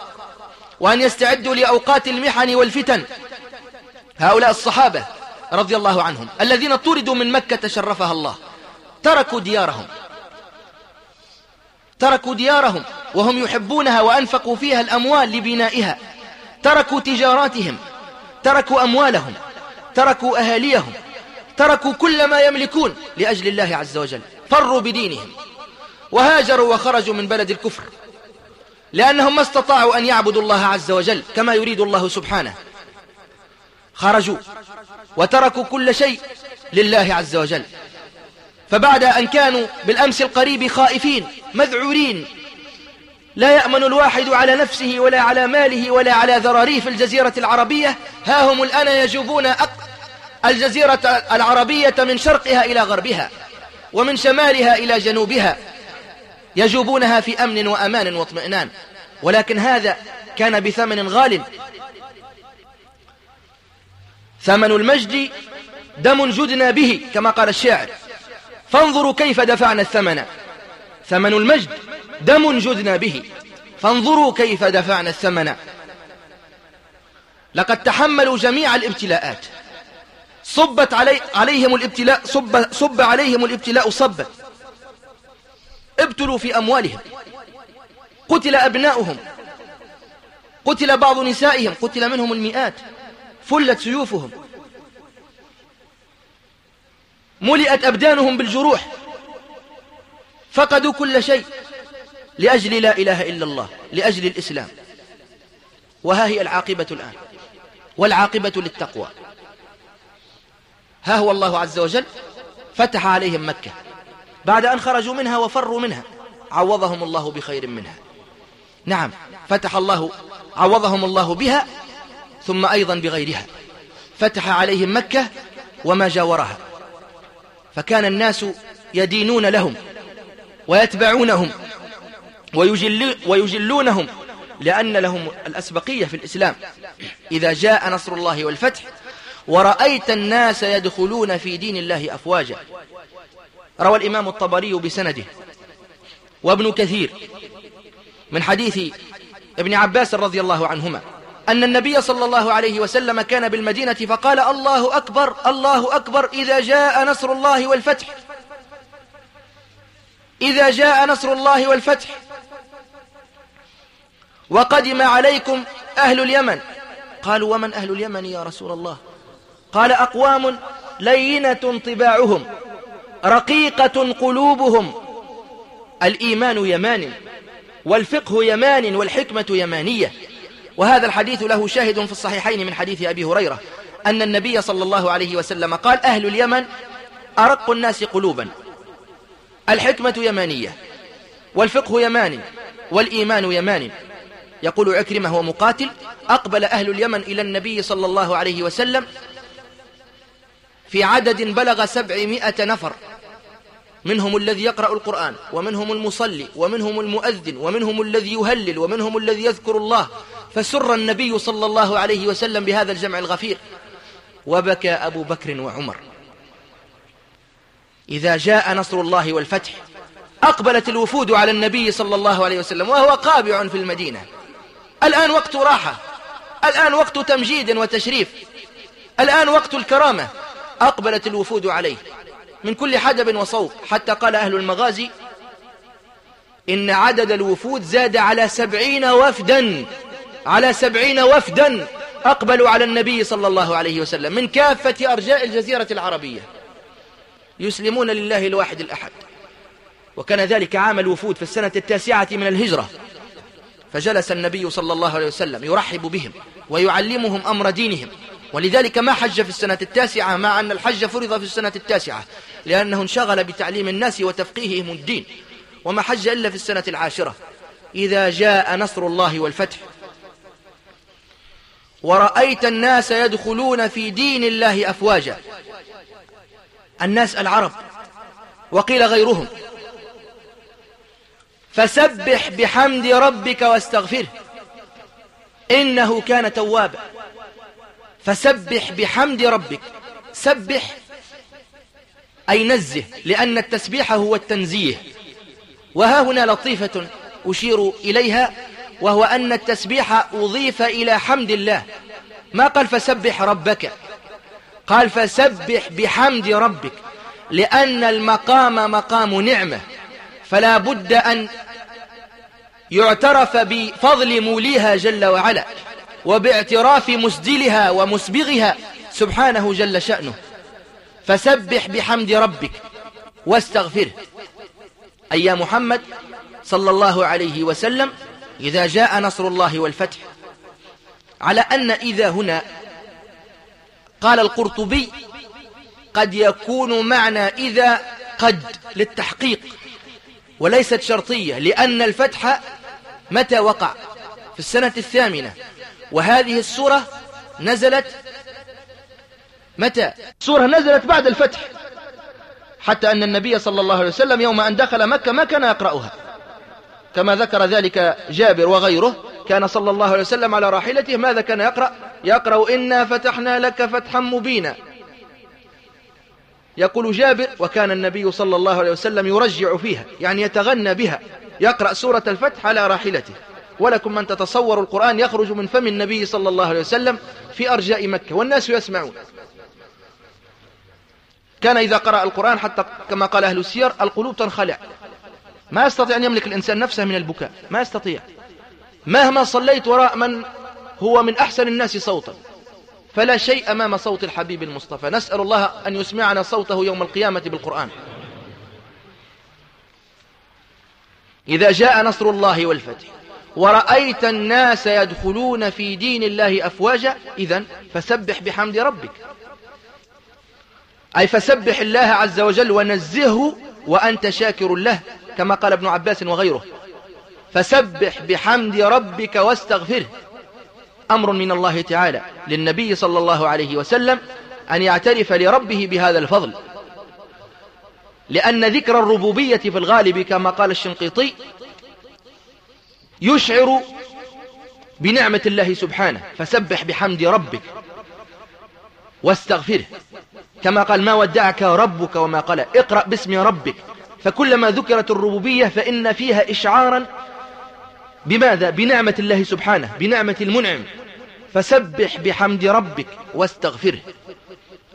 A: وأن يستعدوا لأوقات المحن والفتن هؤلاء الصحابة رضي الله عنهم الذين طردوا من مكة تشرفها الله تركوا ديارهم تركوا ديارهم وهم يحبونها وأنفقوا فيها الأموال لبنائها تركوا تجاراتهم تركوا أموالهم تركوا أهاليهم تركوا كل ما يملكون لأجل الله عز وجل فروا بدينهم وهاجروا وخرجوا من بلد الكفر لأنهم ما استطاعوا أن يعبدوا الله عز وجل كما يريد الله سبحانه خرجوا وتركوا كل شيء لله عز وجل فبعد أن كانوا بالأمس القريب خائفين مذعورين لا يأمن الواحد على نفسه ولا على ماله ولا على ذراريه في الجزيرة العربية ها هم الآن يجوبون أق... الجزيرة العربية من شرقها إلى غربها ومن شمالها إلى جنوبها يجوبونها في أمن وأمان واطمئنان ولكن هذا كان بثمن غال ثمن المجد دم جدنا به كما قال الشاعر فانظروا كيف دفعنا الثمن ثمن المجد دم جدنا به فانظروا كيف دفعنا الثمن لقد تحملوا جميع الابتلاءات صبت علي عليهم الابتلاء صب, صب عليهم الابتلاء صبا ابتلوا في أموالهم قتل أبناؤهم قتل بعض نسائهم قتل منهم المئات فلت سيوفهم ملئت أبدانهم بالجروح فقدوا كل شيء لأجل لا إله إلا الله لأجل الإسلام وها هي العاقبة الآن والعاقبة للتقوى ها هو الله عز وجل فتح عليهم مكة بعد أن خرجوا منها وفروا منها عوضهم الله بخير منها نعم فتح الله عوضهم الله بها ثم أيضا بغيرها فتح عليهم مكة وما جاورها فكان الناس يدينون لهم ويتبعونهم ويجل ويجلونهم لأن لهم الأسبقية في الإسلام إذا جاء نصر الله والفتح ورأيت الناس يدخلون في دين الله أفواجا روى الإمام الطبري بسنده وابن كثير من حديث ابن عباس رضي الله عنهما أن النبي صلى الله عليه وسلم كان بالمدينة فقال الله أكبر الله أكبر إذا جاء نصر الله والفتح إذا جاء نصر الله والفتح وقدم عليكم أهل اليمن قالوا ومن أهل اليمن يا رسول الله قال أقوام لينة طباعهم رقيقة قلوبهم الإيمان يمان والفقه يمان والحكمة يمانية وهذا الحديث له شاهد في الصحيحين من حديث أبي هريرة أن النبي صلى الله عليه وسلم قال أهل اليمن أرق الناس قلوبا الحكمة يمانية والفقه يماني والإيمان يماني يقول عكرمة هو مقاتل أقبل أهل اليمن إلى النبي صلى الله عليه وسلم في عدد بلغ سبعمائة نفر منهم الذي يقرأ القرآن ومنهم المصلي ومنهم المؤذن ومنهم الذي يهلل ومنهم الذي يذكر الله فسر النبي صلى الله عليه وسلم بهذا الجمع الغفير وبكى أبو بكر وعمر إذا جاء نصر الله والفتح أقبلت الوفود على النبي صلى الله عليه وسلم وهو قابع في المدينة الآن وقت راحة الآن وقت تمجيد وتشريف الآن وقت الكرامة أقبلت الوفود عليه من كل حدب وصوب حتى قال أهل المغازي إن عدد الوفود زاد على سبعين وفدا على سبعين وفدا أقبلوا على النبي صلى الله عليه وسلم من كافة أرجاء الجزيرة العربية يسلمون لله الواحد الأحد وكان ذلك عام الوفود في السنة التاسعة من الهجرة فجلس النبي صلى الله عليه وسلم يرحب بهم ويعلمهم أمر دينهم ولذلك ما حج في السنة التاسعة مع أن الحج فرض في السنة التاسعة لأنه انشغل بتعليم الناس وتفقيههم الدين وما حج إلا في السنة العاشرة إذا جاء نصر الله والفتح ورأيت الناس يدخلون في دين الله أفواجا الناس العرب وقيل غيرهم فسبح بحمد ربك واستغفره إنه كان توابا فسبح بحمد ربك سبح أي نزه لأن التسبيح هو التنزيه وها هنا لطيفة أشير إليها وهو أن التسبيح أضيف إلى حمد الله ما قال فسبح ربك قال فسبح بحمد ربك لأن المقام مقام نعمة فلا بد أن يعترف بفضل موليها جل وعلا وباعتراف مسدلها ومسبغها سبحانه جل شأنه فسبح بحمد ربك واستغفره أي يا محمد صلى الله عليه وسلم إذا جاء نصر الله والفتح على أن إذا هنا قال القرطبي قد يكون معنى إذا قد للتحقيق وليست شرطية لأن الفتح متى وقع في السنة الثامنة وهذه السورة نزلت متى السورة نزلت بعد الفتح حتى أن النبي صلى الله عليه وسلم يوم أن دخل مكة ما كان يقرأها كما ذكر ذلك جابر وغيره كان صلى الله عليه وسلم على راحلته ماذا كان يقرأ يقرأ إنا فتحنا لك فتحا مبينا يقول جابر وكان النبي صلى الله عليه وسلم يرجع فيها يعني يتغنى بها يقرأ سورة الفتح على راحلته ولكم من تتصور القرآن يخرج من فم النبي صلى الله عليه وسلم في أرجاء مكة والناس يسمعون كان إذا قرأ القرآن حتى كما قال أهل السير القلوب تنخلع ما يستطيع أن يملك الإنسان نفسه من البكاء ما يستطيع مهما صليت وراء من هو من أحسن الناس صوتا فلا شيء أمام صوت الحبيب المصطفى نسأل الله أن يسمعنا صوته يوم القيامة بالقرآن إذا جاء نصر الله والفتح ورأيت الناس يدخلون في دين الله أفواجا إذا فسبح بحمد ربك أي فسبح الله عز وجل ونزهه وأنت شاكر له كما قال ابن عباس وغيره فسبح بحمد ربك واستغفره أمر من الله تعالى للنبي صلى الله عليه وسلم أن يعترف لربه بهذا الفضل لأن ذكر الربوبية في الغالب كما قال الشنقيطي يشعر بنعمة الله سبحانه فسبح بحمد ربك واستغفره كما قال ما ودعك ربك وما قال اقرأ باسم ربك فكلما ذكرت الربوبية فإن فيها إشعارا بماذا؟ بنعمة الله سبحانه بنعمة المنعم فسبح بحمد ربك واستغفره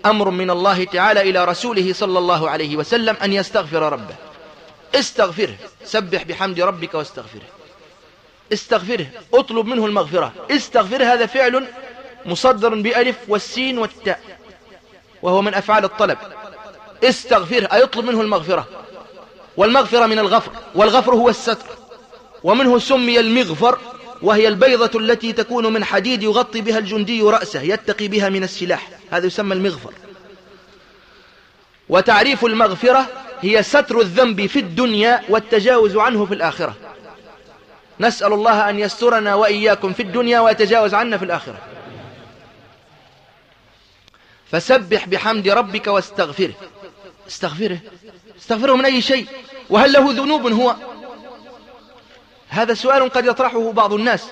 A: أمر من الله تعالى إلى رسوله صلى الله عليه وسلم أن يستغفر ربه استغفره سبح بحمد ربك واستغفره استغفره اطلب منه المغفرة استغفر هذا فعل مصدر بألف والسين والتاء وهو من أفعال الطلب استغفره أي اطلب منه المغفرة والمغفرة من الغفر والغفر هو الستر ومنه سمي المغفر وهي البيضة التي تكون من حديد يغطي بها الجندي رأسه يتقي بها من السلاح هذا يسمى المغفر وتعريف المغفرة هي ستر الذنب في الدنيا والتجاوز عنه في الآخرة نسأل الله أن يسترنا وإياكم في الدنيا ويتجاوز عنا في الآخرة فسبح بحمد ربك واستغفره استغفره استغفره من أي شيء وهل له ذنوب هو هذا سؤال قد يطرحه بعض الناس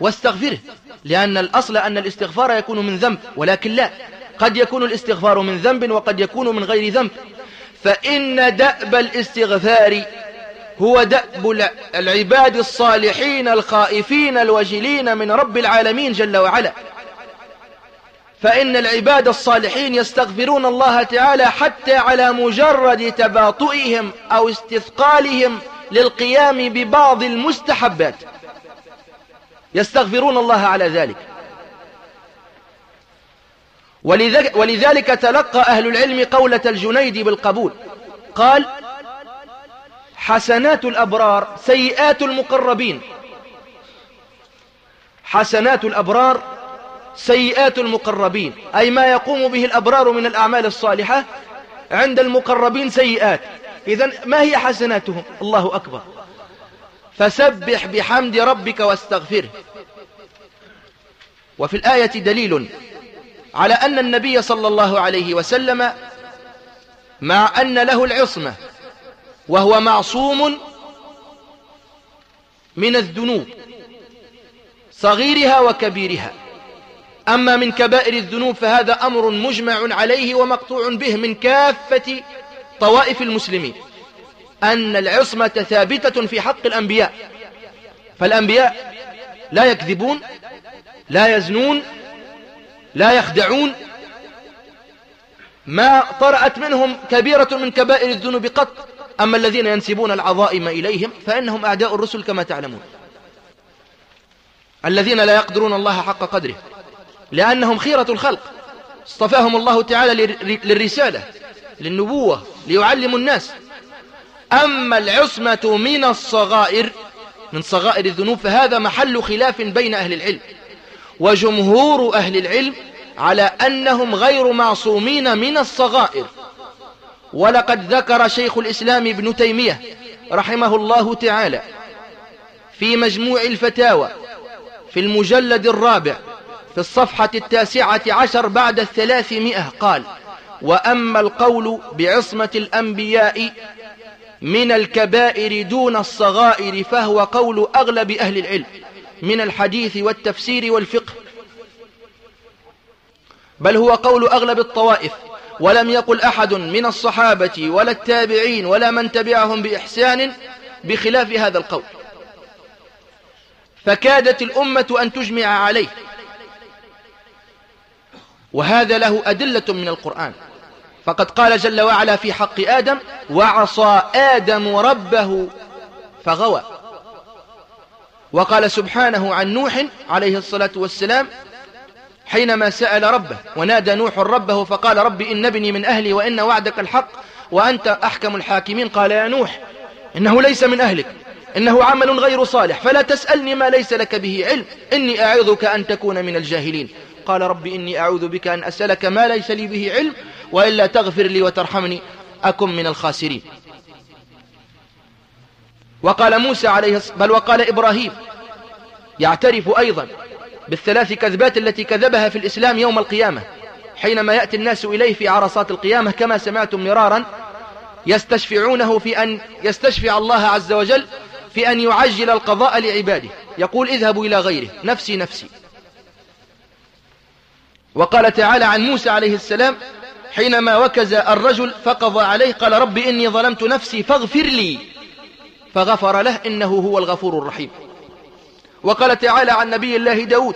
A: واستغفره لأن الأصل أن الاستغفار يكون من ذنب ولكن لا قد يكون الاستغفار من ذنب وقد يكون من غير ذنب فإن دأب الاستغفار هو دأب العباد الصالحين الخائفين الوجلين من رب العالمين جل وعلا فإن العباد الصالحين يستغفرون الله تعالى حتى على مجرد تباطئهم أو استثقالهم للقيام ببعض المستحبات يستغفرون الله على ذلك ولذلك, ولذلك تلقى أهل العلم قولة الجنيدي بالقبول قال حسنات الأبرار سيئات المقربين حسنات الأبرار سيئات المقربين أي ما يقوم به الأبرار من الأعمال الصالحة عند المقربين سيئات إذا ما هي حسناتهم الله أكبر فسبح بحمد ربك واستغفره وفي الآية دليل على أن النبي صلى الله عليه وسلم مع أن له العصمة وهو معصوم من الذنوب صغيرها وكبيرها أما من كبائر الذنوب فهذا أمر مجمع عليه ومقطوع به من كافة طوائف المسلمين أن العصمة ثابتة في حق الأنبياء فالأنبياء لا يكذبون لا يزنون لا يخدعون ما طرأت منهم كبيرة من كبائر الذنوب قط أما الذين ينسبون العظائم إليهم فإنهم أعداء الرسل كما تعلمون الذين لا يقدرون الله حق قدره لأنهم خيرة الخلق اصطفاهم الله تعالى للرسالة للنبوة ليعلموا الناس أما العصمة من الصغائر من صغائر الذنوب فهذا محل خلاف بين أهل العلم وجمهور أهل العلم على أنهم غير معصومين من الصغائر ولقد ذكر شيخ الإسلام ابن تيمية رحمه الله تعالى في مجموع الفتاوى في المجلد الرابع في الصفحة التاسعة عشر بعد الثلاثمائة قال وأما القول بعصمة الأنبياء من الكبائر دون الصغائر فهو قول أغلب أهل العلم من الحديث والتفسير والفقه بل هو قول أغلب الطوائف ولم يقل أحد من الصحابة ولا التابعين ولا من تبعهم بإحسان بخلاف هذا القول فكادت الأمة أن تجمع عليه وهذا له أدلة من القرآن فقد قال جل وعلا في حق آدم وعصى آدم ربه فغوى وقال سبحانه عن نوح عليه الصلاة والسلام حينما سأل ربه ونادى نوح ربه فقال ربي إن ابني من أهلي وإن وعدك الحق وأنت أحكم الحاكمين قال يا نوح إنه ليس من أهلك إنه عمل غير صالح فلا تسألني ما ليس لك به علم إني أعظك أن تكون من الجاهلين قال رب إني أعوذ بك أن أسألك ما ليس لي به علم وإلا تغفر لي وترحمني أكن من الخاسرين وقال موسى عليه بل وقال إبراهيم يعترف أيضا بالثلاث كذبات التي كذبها في الإسلام يوم القيامة حينما يأتي الناس إليه في عرصات القيامة كما سمعتم مرارا يستشفعونه في أن يستشفع الله عز وجل في أن يعجل القضاء لعباده يقول اذهبوا إلى غيره نفسي نفسي وقال تعالى عن موسى عليه السلام حينما وكز الرجل فقضى عليه قال رب إني ظلمت نفسي فاغفر لي فغفر له إنه هو الغفور الرحيم وقال تعالى عن نبي الله داود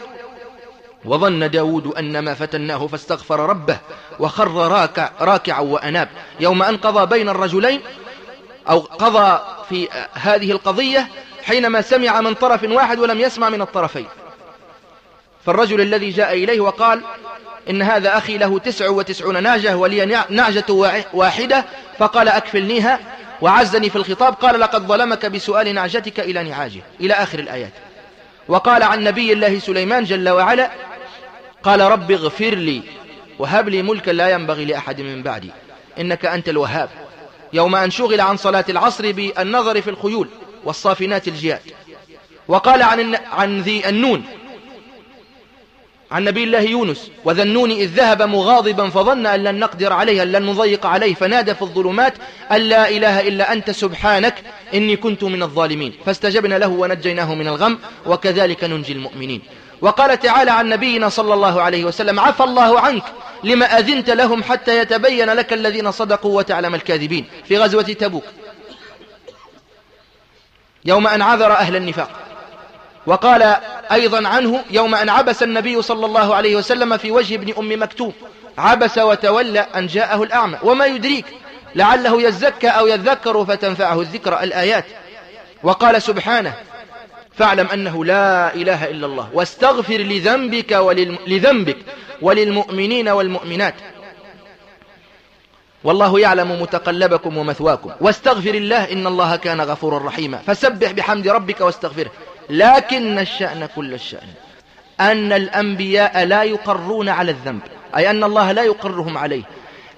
A: وظن داود أن ما فتناه فاستغفر ربه وخر راكع راكعا وأناب يوم أن قضى بين الرجلين أو قضى في هذه القضية حينما سمع من طرف واحد ولم يسمع من الطرفين فالرجل الذي جاء إليه وقال إن هذا أخي له تسع وتسعون ناجة ولي نعجة واحدة فقال أكفلنيها وعزني في الخطاب قال لقد ظلمك بسؤال نعجتك إلى نعاجه إلى آخر الآيات وقال عن نبي الله سليمان جل وعلا قال رب اغفر لي وهب لي ملكا لا ينبغي لأحد من بعدي إنك أنت الوهاب يوم أن شغل عن صلاة العصر بالنظر في الخيول والصافنات الجياد وقال عن, عن ذي النون عن نبي الله يونس وذنون إذ ذهب مغاضبا فظن أن لن نقدر عليه أن لن نضيق عليه فنادى في الظلمات أن لا إله إلا أنت سبحانك إني كنت من الظالمين فاستجبنا له ونجيناه من الغم وكذلك ننجي المؤمنين وقال تعالى عن نبينا صلى الله عليه وسلم عفى الله عنك لما أذنت لهم حتى يتبين لك الذين صدقوا وتعلم الكاذبين في غزوة تبوك يوم أن عذر أهل النفاق وقال أيضا عنه يوم أن عبس النبي صلى الله عليه وسلم في وجه ابن أم مكتوم عبس وتولى أن جاءه الأعمى وما يدريك لعله يزكى أو يذكر فتنفعه الذكر الآيات وقال سبحانه فاعلم أنه لا إله إلا الله واستغفر لذنبك وللم... لذنبك وللمؤمنين والمؤمنات والله يعلم متقلبكم ومثواكم واستغفر الله إن الله كان غفورا رحيما فسبح بحمد ربك واستغفره لكن الشأن كل الشأن أن الأنبياء لا يقرون على الذنب أي أن الله لا يقرهم عليه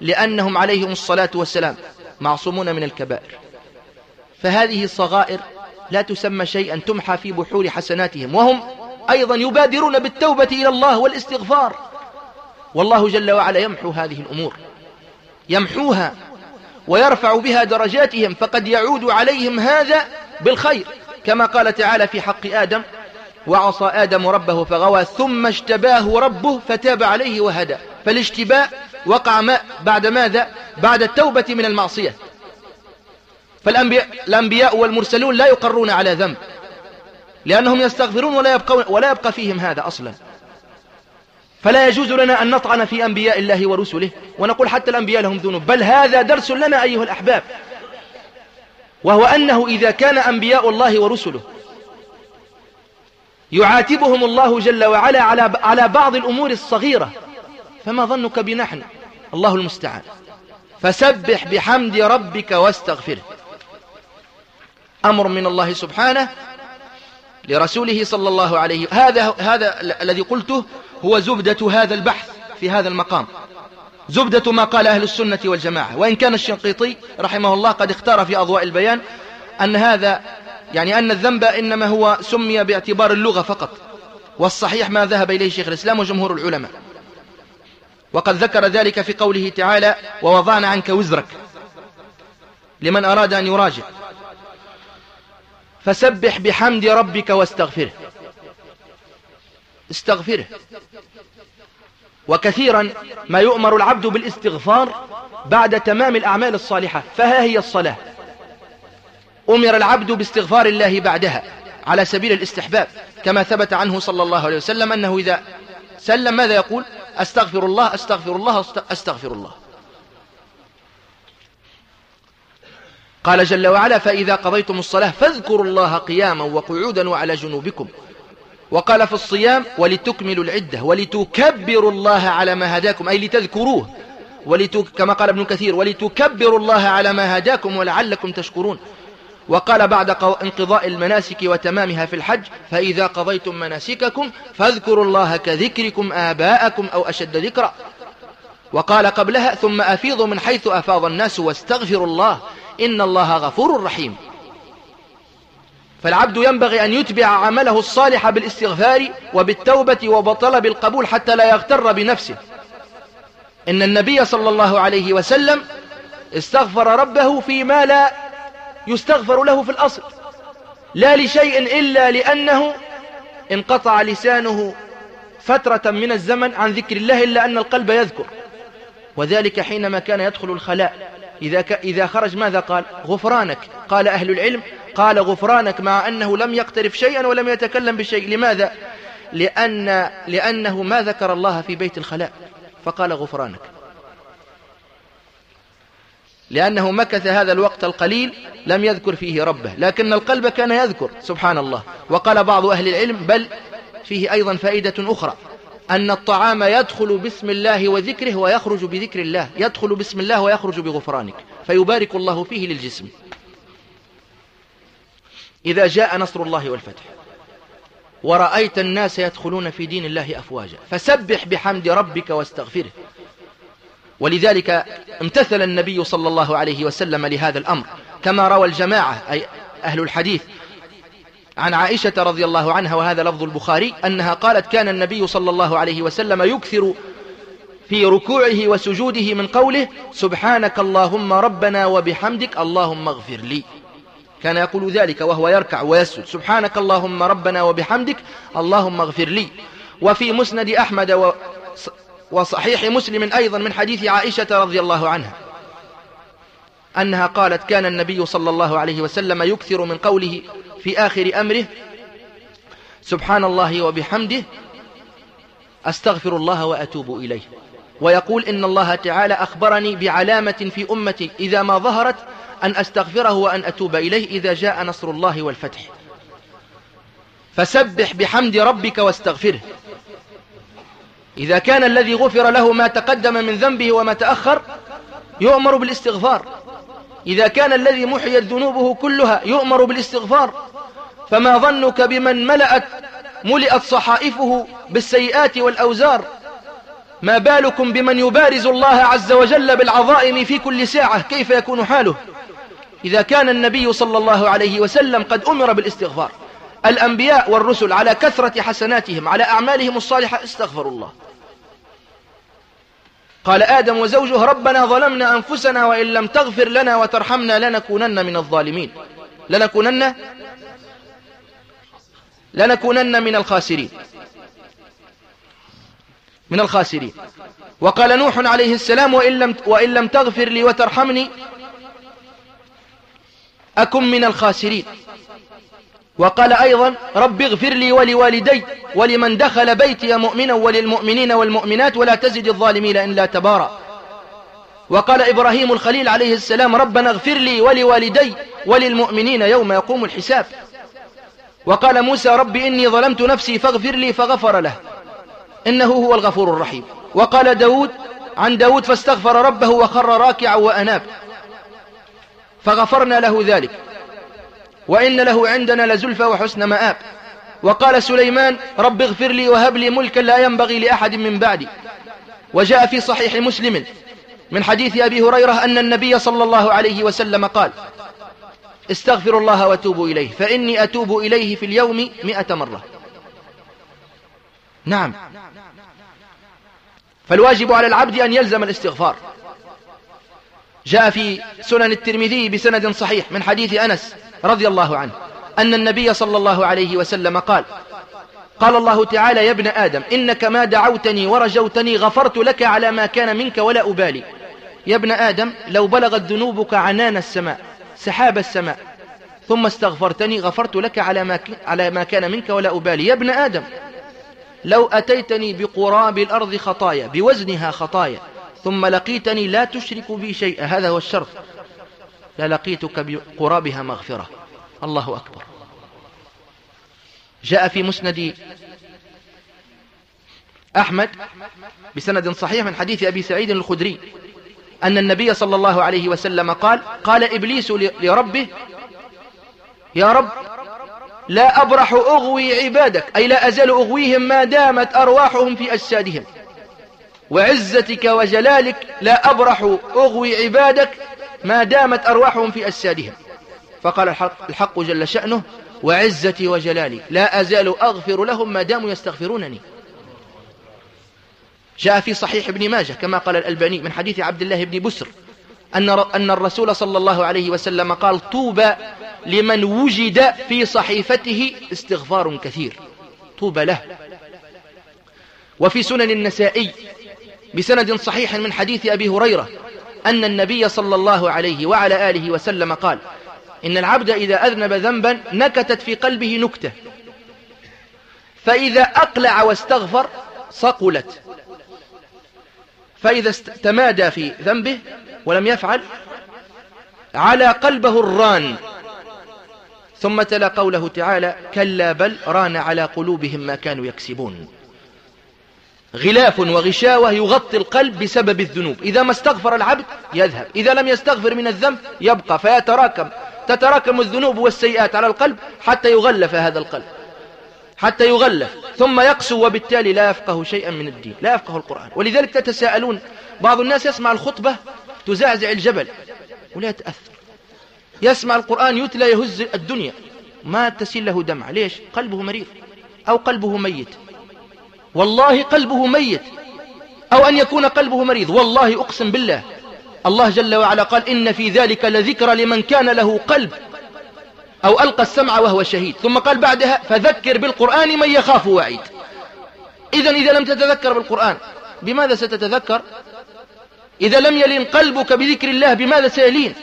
A: لأنهم عليهم الصلاة والسلام معصومون من الكبائر فهذه صغائر لا تسمى شيئا تمحى في بحور حسناتهم وهم أيضا يبادرون بالتوبة إلى الله والاستغفار والله جل وعلا يمحو هذه الأمور يمحوها ويرفع بها درجاتهم فقد يعود عليهم هذا بالخير كما قال تعالى في حق آدم وعصى آدم ربه فغوى ثم اجتباه ربه فتاب عليه وهدى فالاجتباء وقع ما بعد ماذا بعد التوبة من المعصية فالأنبياء الأنبياء والمرسلون لا يقرون على ذنب لأنهم يستغفرون ولا, يبقون ولا يبقى فيهم هذا أصلا فلا يجوز لنا أن نطعن في أنبياء الله ورسله ونقول حتى الأنبياء لهم ذنوب بل هذا درس لنا أيها الأحباب وهو أنه إذا كان أنبياء الله ورسله يعاتبهم الله جل وعلا على على بعض الأمور الصغيرة فما ظنك بنحن الله المستعان فسبح بحمد ربك واستغفره أمر من الله سبحانه لرسوله صلى الله عليه هذا هذا الذي قلته هو زبدة هذا البحث في هذا المقام زبدة ما قال أهل السنة والجماعة وإن كان الشنقيطي رحمه الله قد اختار في أضواء البيان أن هذا يعني أن الذنب إنما هو سمي باعتبار اللغة فقط والصحيح ما ذهب إليه شيخ الإسلام وجمهور العلماء وقد ذكر ذلك في قوله تعالى ووضعنا عنك وزرك لمن أراد أن يراجع فسبح بحمد ربك واستغفره استغفره وكثيرا ما يؤمر العبد بالاستغفار بعد تمام الأعمال الصالحة فها هي الصلاة أمر العبد باستغفار الله بعدها على سبيل الاستحباب كما ثبت عنه صلى الله عليه وسلم أنه إذا سلم ماذا يقول أستغفر الله أستغفر الله أستغفر الله قال جل وعلا فإذا قضيتم الصلاة فاذكروا الله قياما وقعودا وعلى جنوبكم وقال في الصيام ولتكملوا العدة ولتكبروا الله على ما هداكم أي لتذكروه ولت... كما قال ابن كثير ولتكبروا الله على ما هداكم ولعلكم تشكرون وقال بعد انقضاء المناسك وتمامها في الحج فإذا قضيتم مناسككم فاذكروا الله كذكركم آباءكم أو أشد ذكرا وقال قبلها ثم أفيضوا من حيث أفاض الناس واستغفروا الله إن الله غفور رحيم فالعبد ينبغي أن يتبع عمله الصالح بالاستغفار وبالتوبة وبطلب القبول حتى لا يغتر بنفسه إن النبي صلى الله عليه وسلم استغفر ربه فيما لا يستغفر له في الأصل لا لشيء إلا لأنه انقطع لسانه فترة من الزمن عن ذكر الله إلا أن القلب يذكر وذلك حينما كان يدخل الخلاء إذا, ك... إذا خرج ماذا قال غفرانك قال أهل العلم قال غفرانك مع أنه لم يقترف شيئا ولم يتكلم بشيء لماذا لأن... لأنه ما ذكر الله في بيت الخلاء فقال غفرانك لأنه مكث هذا الوقت القليل لم يذكر فيه ربه لكن القلب كان يذكر سبحان الله وقال بعض أهل العلم بل فيه أيضا فائدة أخرى أن الطعام يدخل بسم الله وذكره ويخرج بذكر الله يدخل بسم الله ويخرج بغفرانك فيبارك الله فيه للجسم إذا جاء نصر الله والفتح ورأيت الناس يدخلون في دين الله أفواجا فسبح بحمد ربك واستغفره ولذلك امتثل النبي صلى الله عليه وسلم لهذا الأمر كما روى الجماعة أي أهل الحديث عن عائشة رضي الله عنها وهذا لفظ البخاري أنها قالت كان النبي صلى الله عليه وسلم يكثر في ركوعه وسجوده من قوله سبحانك اللهم ربنا وبحمدك اللهم اغفر لي كان يقول ذلك وهو يركع ويسجد سبحانك اللهم ربنا وبحمدك اللهم اغفر لي وفي مسند أحمد وصحيح مسلم أيضا من حديث عائشة رضي الله عنها أنها قالت كان النبي صلى الله عليه وسلم يكثر من قوله في آخر أمره سبحان الله وبحمده أستغفر الله وأتوب إليه ويقول إن الله تعالى أخبرني بعلامة في أمتي إذا ما ظهرت أن أستغفره وأن أتوب إليه إذا جاء نصر الله والفتح فسبح بحمد ربك واستغفره إذا كان الذي غفر له ما تقدم من ذنبه وما تأخر يؤمر بالاستغفار إذا كان الذي محيت ذنوبه كلها يؤمر بالاستغفار فما ظنك بمن ملأت ملئت صحائفه بالسيئات والأوزار ما بالكم بمن يبارز الله عز وجل بالعظائم في كل ساعة كيف يكون حاله إذا كان النبي صلى الله عليه وسلم قد أمر بالاستغفار الأنبياء والرسل على كثرة حسناتهم على أعمالهم الصالحة استغفروا الله قال آدم وزوجه ربنا ظلمنا أنفسنا وإن لم تغفر لنا وترحمنا لنكونن من الظالمين لنكونن لنكونن من الخاسرين من الخاسرين وقال نوح عليه السلام وإن لم, وإن لم تغفر لي وترحمني أكن من الخاسرين وقال أيضا رب اغفر لي ولوالدي ولمن دخل بيتي مؤمنا وللمؤمنين والمؤمنات ولا تزد الظالمين إلا تبارا وقال إبراهيم الخليل عليه السلام ربنا اغفر لي ولوالدي وللمؤمنين يوم يقوم الحساب وقال موسى رب إني ظلمت نفسي فاغفر لي فغفر له إنه هو الغفور الرحيم وقال داود عن داود فاستغفر ربه وخر راكعا وأناب فغفرنا له ذلك وإن له عندنا لزلفى وحسن مآب وقال سليمان رب اغفر لي وهب لي ملكا لا ينبغي لأحد من بعدي وجاء في صحيح مسلم من حديث أبي هريرة أن النبي صلى الله عليه وسلم قال استغفر الله وتوبوا إليه فإني أتوب إليه في اليوم مئة مرة نعم فالواجب على العبد أن يلزم الاستغفار جاء في سنن الترمذي بسند صحيح من حديث أنس رضي الله عنه أن النبي صلى الله عليه وسلم قال قال الله تعالى يا ابن آدم إنك ما دعوتني ورجوتني غفرت لك على ما كان منك ولا أبالي يا ابن آدم لو بلغت ذنوبك عنان السماء سحاب السماء ثم استغفرتني غفرت لك على ما, على ما كان منك ولا أبالي يا ابن آدم لو أتيتني بقراب الأرض خطايا بوزنها خطايا ثم لقيتني لا تشرك بي شيئا هذا هو الشرط للقيتك بقرابها مغفرة الله أكبر جاء في مسند أحمد بسند صحيح من حديث أبي سعيد الخدري أن النبي صلى الله عليه وسلم قال قال إبليس لربه يا رب لا أبرح أغوي عبادك أي لا أزال أغويهم ما دامت أرواحهم في أجسادهم وعزتك وجلالك لا أبرح أغوي عبادك ما دامت أرواحهم في أجسادهم فقال الحق, الحق جل شأنه وعزتي وجلالي لا أزال أغفر لهم ما داموا يستغفرونني جاء في صحيح ابن ماجه كما قال الألباني من حديث عبد الله بن بسر أن, أن الرسول صلى الله عليه وسلم قال طوبى لمن وجد في صحيفته استغفار كثير طوبى له وفي سنن النسائي بسند صحيح من حديث أبي هريرة أن النبي صلى الله عليه وعلى آله وسلم قال إن العبد إذا أذنب ذنبا نكتت في قلبه نكتة فإذا أقلع واستغفر صقلت فإذا تمادى في ذنبه ولم يفعل على قلبه الران ثم تلا قوله تعالى كلا بل ران على قلوبهم ما كانوا يكسبون غلاف وغشاوة يغطي القلب بسبب الذنوب إذا ما استغفر العبد يذهب إذا لم يستغفر من الذنب يبقى فيتراكم تتراكم الذنوب والسيئات على القلب حتى يغلف هذا القلب حتى يغلف ثم يقسو وبالتالي لا يفقه شيئا من الدين لا يفقه القرآن ولذلك تتساءلون بعض الناس يسمع الخطبة تزعزع الجبل ولا يتأثر يسمع القرآن يتلى يهز الدنيا ما تسيل له دمع ليش قلبه مريض أو قلبه ميت والله قلبه ميت أو أن يكون قلبه مريض والله أقسم بالله الله جل وعلا قال إن في ذلك لذكرى لمن كان له قلب أو ألقى السمع وهو شهيد ثم قال بعدها فذكر بالقرآن من يخاف وعيد إذا إذا لم تتذكر بالقرآن بماذا ستتذكر إذا لم يلين قلبك بذكر الله بماذا سيلين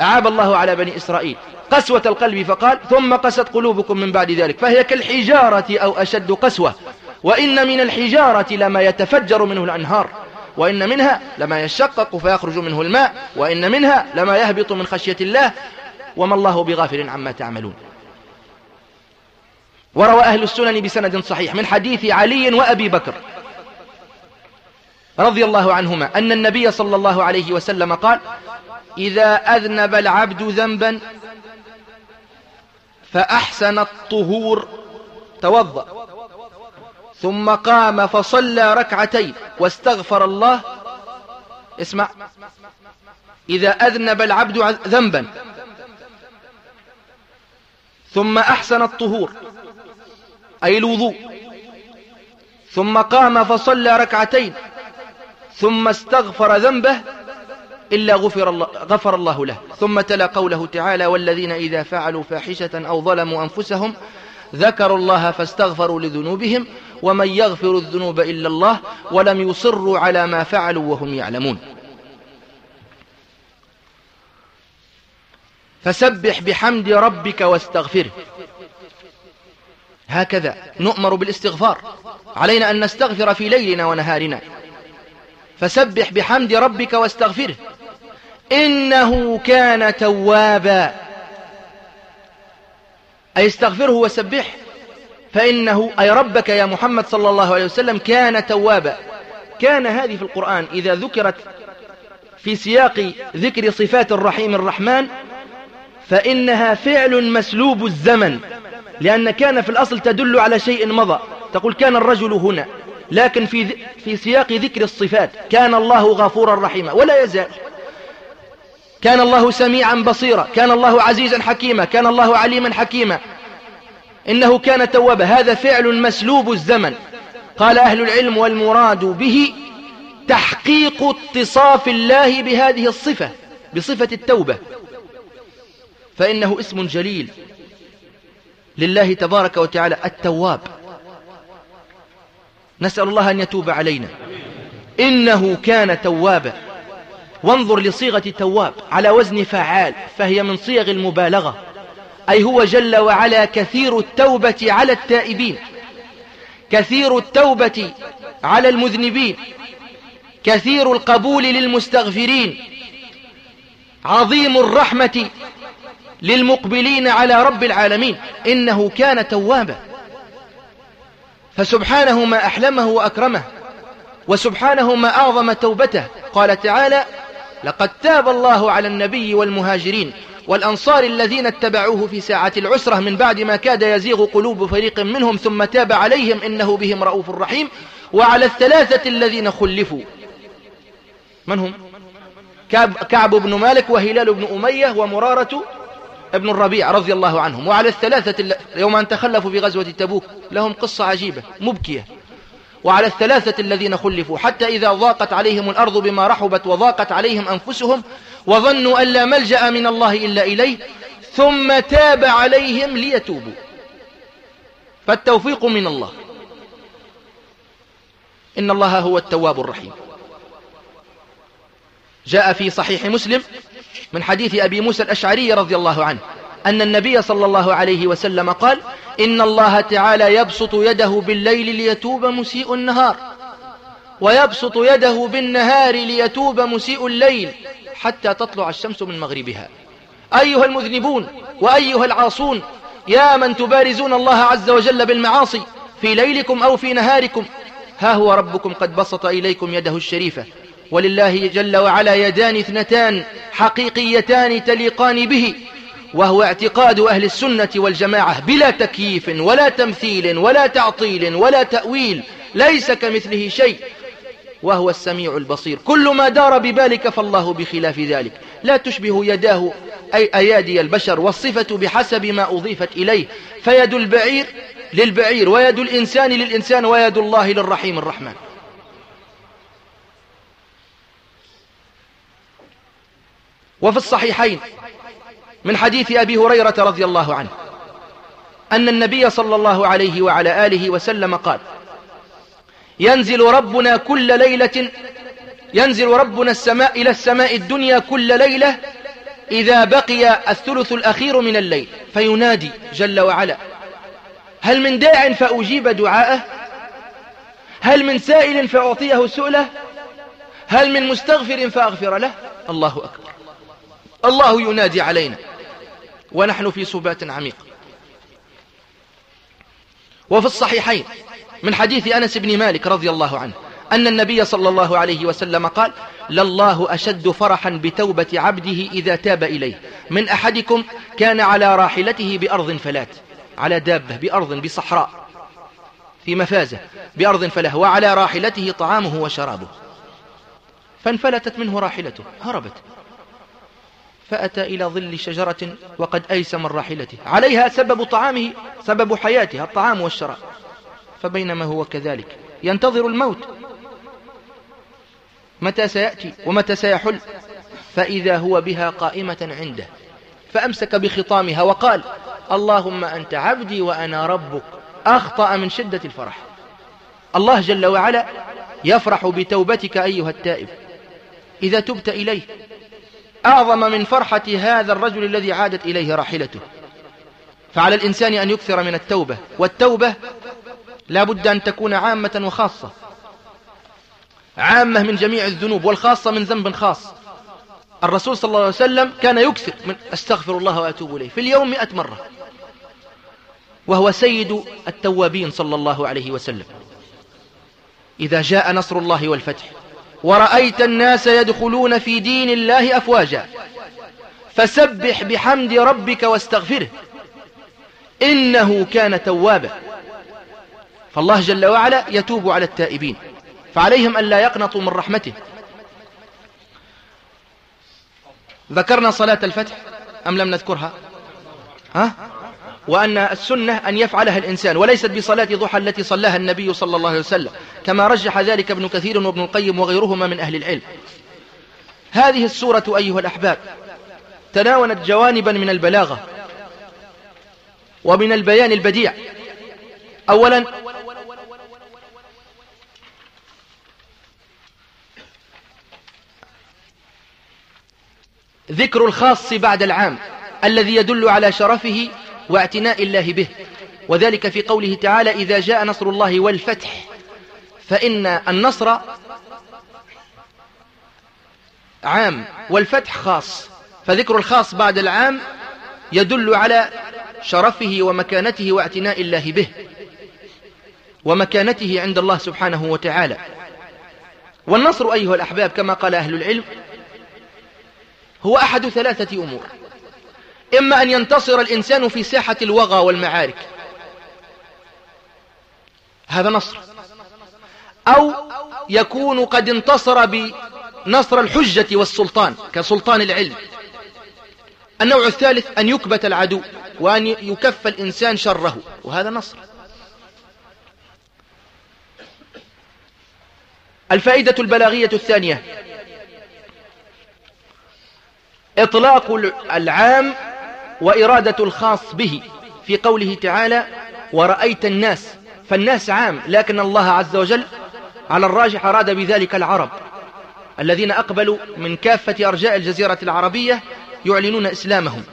A: أعاب الله على بني إسرائيل قسوة القلب فقال ثم قست قلوبكم من بعد ذلك فهي كالحجارة أو أشد قسوة وإن من الحجارة لما يتفجر منه الأنهار وإن منها لما يشقق فيخرج منه الماء وإن منها لما يهبط من خشية الله وما الله بغافل عما تعملون وروى أهل السنن بسند صحيح من حديث علي وأبي بكر رضي الله عنهما أن النبي صلى الله عليه وسلم قال إذا أذنب العبد ذنبا فأحسن الطهور توضأ ثم قام فصلى ركعتين واستغفر الله اسمع إذا أذنب العبد ذنبا ثم أحسن الطهور أي الوضوء ثم قام فصلى ركعتين ثم استغفر ذنبه إلا غفر الله, غفر الله له ثم تلا قوله تعالى والذين إذا فعلوا فاحشة أو ظلموا أنفسهم ذكروا الله فاستغفروا لذنوبهم ومن يغفر الذنوب إلا الله ولم يصروا على ما فعلوا وهم يعلمون فسبح بحمد ربك واستغفره هكذا نؤمر بالاستغفار علينا أن نستغفر في ليلنا ونهارنا فسبح بحمد ربك واستغفره إنه كان توابا أي استغفره وسبحه فإنه أي ربك يا محمد صلى الله عليه وسلم كان توابا كان هذه في القرآن إذا ذكرت في سياق ذكر صفات الرحيم الرحمن فإنها فعل مسلوب الزمن لأن كان في الأصل تدل على شيء مضى تقول كان الرجل هنا لكن في, في سياق ذكر الصفات كان الله غفورا رحيما ولا يزال كان الله سميعا بصيرا كان الله عزيزا حكيما كان الله عليما حكيما إنه كان توابا هذا فعل مسلوب الزمن قال أهل العلم والمراد به تحقيق اتصاف الله بهذه الصفة بصفة التوبة فإنه اسم جليل لله تبارك وتعالى التواب نسأل الله أن يتوب علينا إنه كان توابا وانظر لصيغة تواب على وزن فعال فهي من صيغ المبالغة أي هو جل وعلا كثير التوبة على التائبين كثير التوبة على المذنبين كثير القبول للمستغفرين عظيم الرحمة للمقبلين على رب العالمين إنه كان توابا فسبحانه ما أحلمه وأكرمه وسبحانه ما أعظم توبته قال تعالى لقد تاب الله على النبي والمهاجرين والأنصار الذين اتبعوه في ساعة العسرة من بعد ما كاد يزيغ قلوب فريق منهم ثم تاب عليهم إنه بهم رؤوف رحيم وعلى الثلاثة الذين خلفوا من هم؟ كعب, كعب بن مالك وهلال بن أمية ومرارة ابن الربيع رضي الله عنهم وعلى الثلاثة يوم أن تخلفوا في غزوة تبوك لهم قصة عجيبة مبكية وعلى الثلاثة الذين خلفوا حتى إذا ضاقت عليهم الأرض بما رحبت وضاقت عليهم أنفسهم وظنوا أن لا ملجأ من الله إلا إليه ثم تاب عليهم ليتوبوا فالتوفيق من الله إن الله هو التواب الرحيم جاء في صحيح مسلم من حديث أبي موسى الأشعري رضي الله عنه أن النبي صلى الله عليه وسلم قال إن الله تعالى يبسط يده بالليل ليتوب مسيء النهار ويبسط يده بالنهار ليتوب مسيء الليل حتى تطلع الشمس من مغربها أيها المذنبون وأيها العاصون يا من تبارزون الله عز وجل بالمعاصي في ليلكم أو في نهاركم ها هو ربكم قد بسط إليكم يده الشريفة ولله جل وعلا يدان اثنتان حقيقيتان تليقان به وهو اعتقاد أهل السنة والجماعة بلا تكييف ولا تمثيل ولا تعطيل ولا تأويل ليس كمثله شيء وهو السميع البصير كل ما دار ببالك فالله بخلاف ذلك لا تشبه يداه أي أيادي البشر والصفة بحسب ما أضيفت إليه فيد البعير للبعير ويد الإنسان للإنسان ويد الله للرحيم الرحمن وفي الصحيحين من حديث أبي هريرة رضي الله عنه أن النبي صلى الله عليه وعلى آله وسلم قال ينزل ربنا كل ليلة ينزل ربنا السماء إلى السماء الدنيا كل ليلة إذا بقي الثلث الأخير من الليل فينادي جل وعلا هل من داع فأجيب دعاءه هل من سائل فأعطيه سؤله هل من مستغفر فأغفر له الله أكبر الله ينادي علينا ونحن في سبات عميق وفي الصحيحين من حديث أنس بن مالك رضي الله عنه أن النبي صلى الله عليه وسلم قال لله أشد فرحا بتوبة عبده إذا تاب إليه من أحدكم كان على راحلته بأرض فلات على دابة بأرض بصحراء في مفازة بأرض فله وعلى راحلته طعامه وشرابه فانفلتت منه راحلته هربت فأتى إلى ظل شجرة وقد أيس من راحلته عليها سبب طعامه سبب حياتها الطعام والشراب فبينما هو كذلك ينتظر الموت متى سيأتي ومتى سيحل فإذا هو بها قائمة عنده فأمسك بخطامها وقال اللهم أنت عبدي وأنا ربك أخطأ من شدة الفرح الله جل وعلا يفرح بتوبتك أيها التائب إذا تبت إليه أعظم من فرحة هذا الرجل الذي عادت إليه راحلته فعلى الإنسان أن يكثر من التوبة والتوبة لا بد أن تكون عامة وخاصة عامة من جميع الذنوب والخاصة من ذنب خاص الرسول صلى الله عليه وسلم كان يكثر من أستغفر الله وأتوب إليه في اليوم مئة مرة وهو سيد التوابين صلى الله عليه وسلم إذا جاء نصر الله والفتح ورأيت الناس يدخلون في دين الله أفواجا فسبح بحمد ربك واستغفره إنه كان توابا فالله جل وعلا يتوب على التائبين فعليهم أن لا يقنطوا من رحمته ذكرنا صلاة الفتح أم لم نذكرها ها؟ وأن السنة أن يفعلها الإنسان وليست بصلاة ضحى التي صلاها النبي صلى الله عليه وسلم كما رجح ذلك ابن كثير وابن القيم وغيرهما من أهل العلم هذه السورة أيها الأحباب تناولت جوانبا من البلاغة ومن البيان البديع أولا ذكر الخاص بعد العام الذي يدل على شرفه واعتناء الله به وذلك في قوله تعالى إذا جاء نصر الله والفتح فإن النصر عام والفتح خاص فذكر الخاص بعد العام يدل على شرفه ومكانته واعتناء الله به ومكانته عند الله سبحانه وتعالى والنصر أيها الأحباب كما قال أهل العلم هو أحد ثلاثة أمور إما أن ينتصر الإنسان في ساحة الوغى والمعارك هذا نصر أو يكون قد انتصر بنصر الحجة والسلطان كسلطان العلم النوع الثالث أن يكبت العدو وأن يكف الإنسان شره وهذا نصر الفائدة البلاغية الثانية إطلاق العام وإرادة الخاص به في قوله تعالى ورأيت الناس فالناس عام لكن الله عز وجل على الراجح أراد بذلك العرب الذين أقبلوا من كافة أرجاء الجزيرة العربية يعلنون إسلامهم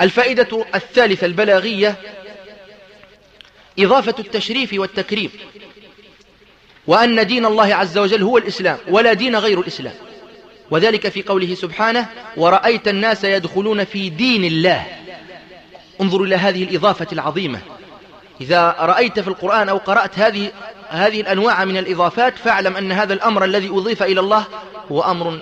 A: الفائدة الثالثة البلاغية إضافة التشريف والتكريم وأن دين الله عز وجل هو الإسلام ولا دين غير الإسلام وذلك في قوله سبحانه ورأيت الناس يدخلون في دين الله انظروا إلى هذه الإضافة العظيمة إذا رأيت في القرآن أو قرأت هذه, هذه الأنواع من الإضافات فاعلم أن هذا الأمر الذي أضيف إلى الله هو أمر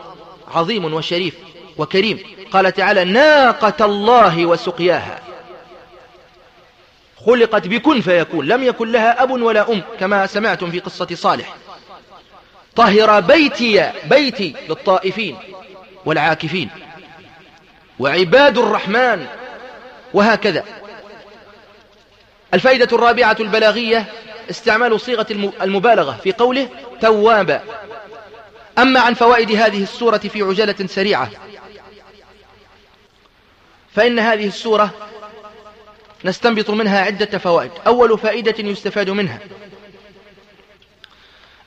A: عظيم وشريف وكريم قال تعالى ناقة الله وسقياها خلقت بكن فيكون لم يكن لها أب ولا أم كما سمعتم في قصة صالح طهر بيتي بيتي للطائفين والعاكفين وعباد الرحمن وهكذا الفائدة الرابعة البلاغية استعمال صيغة المبالغة في قوله توابا أما عن فوائد هذه السورة في عجلة سريعة فإن هذه السورة نستنبط منها عدة فوائد أول فائدة يستفاد منها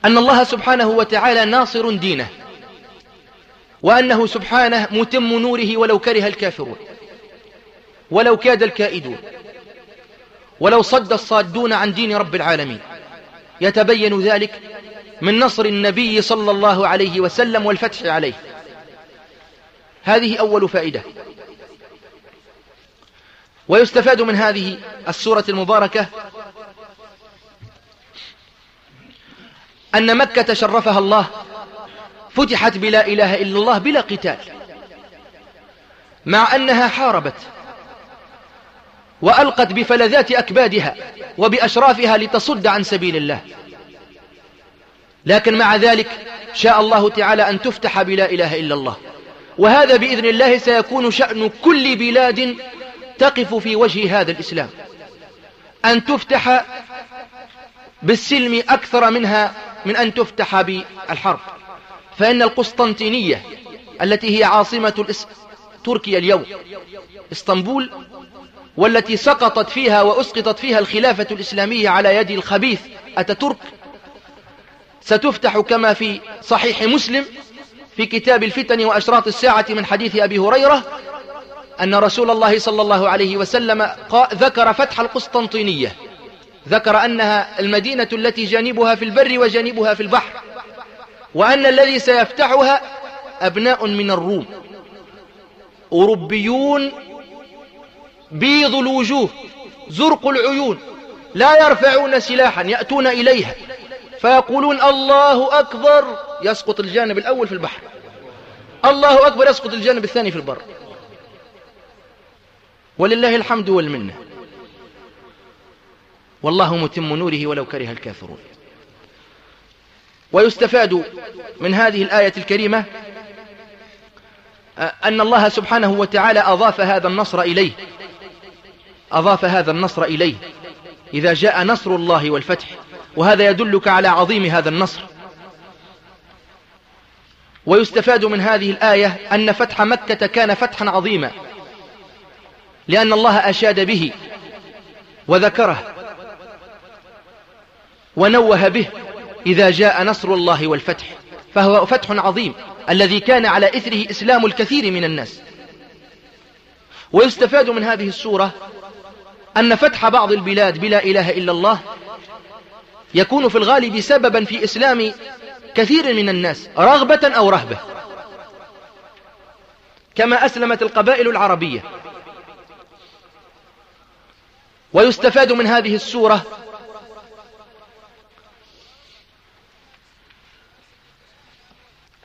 A: أن الله سبحانه وتعالى ناصر دينه وأنه سبحانه متم نوره ولو كره الكافرون ولو كاد الكائدون ولو صد الصادون عن دين رب العالمين يتبين ذلك من نصر النبي صلى الله عليه وسلم والفتح عليه هذه أول فائدة ويستفاد من هذه السورة المباركة أن مكة شرفها الله فتحت بلا إله إلا الله بلا قتال مع أنها حاربت وألقت بفلذات أكبادها وبأشرافها لتصد عن سبيل الله لكن مع ذلك شاء الله تعالى أن تفتح بلا إله إلا الله وهذا بإذن الله سيكون شأن كل بلاد تقف في وجه هذا الإسلام أن تفتح بالسلم أكثر منها من أن تفتح بالحرب فإن القسطنطينية التي هي عاصمة تركيا اليوم اسطنبول والتي سقطت فيها وأسقطت فيها الخلافة الإسلامية على يد الخبيث أتترك ستفتح كما في صحيح مسلم في كتاب الفتن وأشراط الساعة من حديث أبي هريرة أن رسول الله صلى الله عليه وسلم ذكر فتح القسطنطينية ذكر أنها المدينة التي جانبها في البر وجانبها في البحر وأن الذي سيفتحها أبناء من الروم أوروبيون بيض الوجوه زرق العيون لا يرفعون سلاحا يأتون إليها فيقولون الله أكبر يسقط الجانب الأول في البحر الله أكبر يسقط الجانب الثاني في البر ولله الحمد والمنه والله متم نوره ولو كره الكافرون ويستفاد من هذه الآية الكريمة آه، أن الله سبحانه وتعالى أضاف هذا النصر إليه أضاف هذا النصر إليه إذا جاء نصر الله والفتح وهذا يدلك على عظيم هذا النصر ويستفاد من هذه الآية أن فتح مكة كان فتحا عظيما لأن الله أشاد به وذكره ونوه به إذا جاء نصر الله والفتح فهو فتح عظيم الذي كان على إثره إسلام الكثير من الناس ويستفاد من هذه السورة أن فتح بعض البلاد بلا إله إلا الله يكون في الغالب سببا في إسلام كثير من الناس رغبة أو رهبة كما أسلمت القبائل العربية ويستفاد من هذه السورة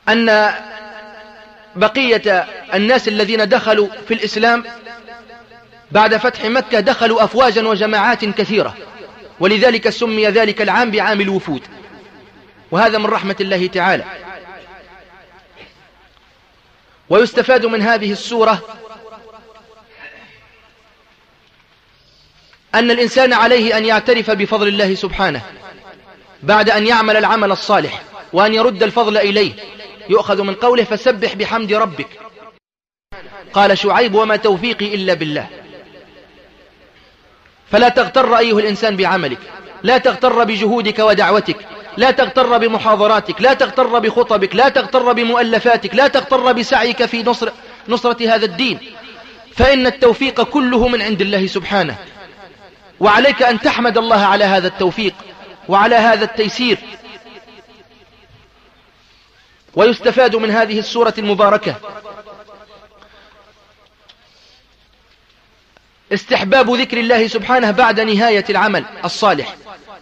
A: أن بقية الناس الذين دخلوا في الإسلام بعد فتح مكة دخلوا أفواجا وجماعات كثيرة ولذلك سمي ذلك العام بعام الوفود وهذا من رحمة الله تعالى ويستفاد من هذه السورة أن الإنسان عليه أن يعترف بفضل الله سبحانه بعد أن يعمل العمل الصالح وأن يرد الفضل إليه يؤخذ من قوله فسبح بحمد ربك قال شعيب وما توفيقي إلا بالله فلا تغتر أيها الإنسان بعملك لا تغتر بجهودك ودعوتك لا تغتر بمحاضراتك لا تغتر بخطبك لا تغتر بمؤلفاتك لا تغتر بسعيك في نصر, نصرة هذا الدين فإن التوفيق كله من عند الله سبحانه وعليك أن تحمد الله على هذا التوفيق وعلى هذا التيسير ويستفاد من هذه السورة المباركة استحباب ذكر الله سبحانه بعد نهاية العمل الصالح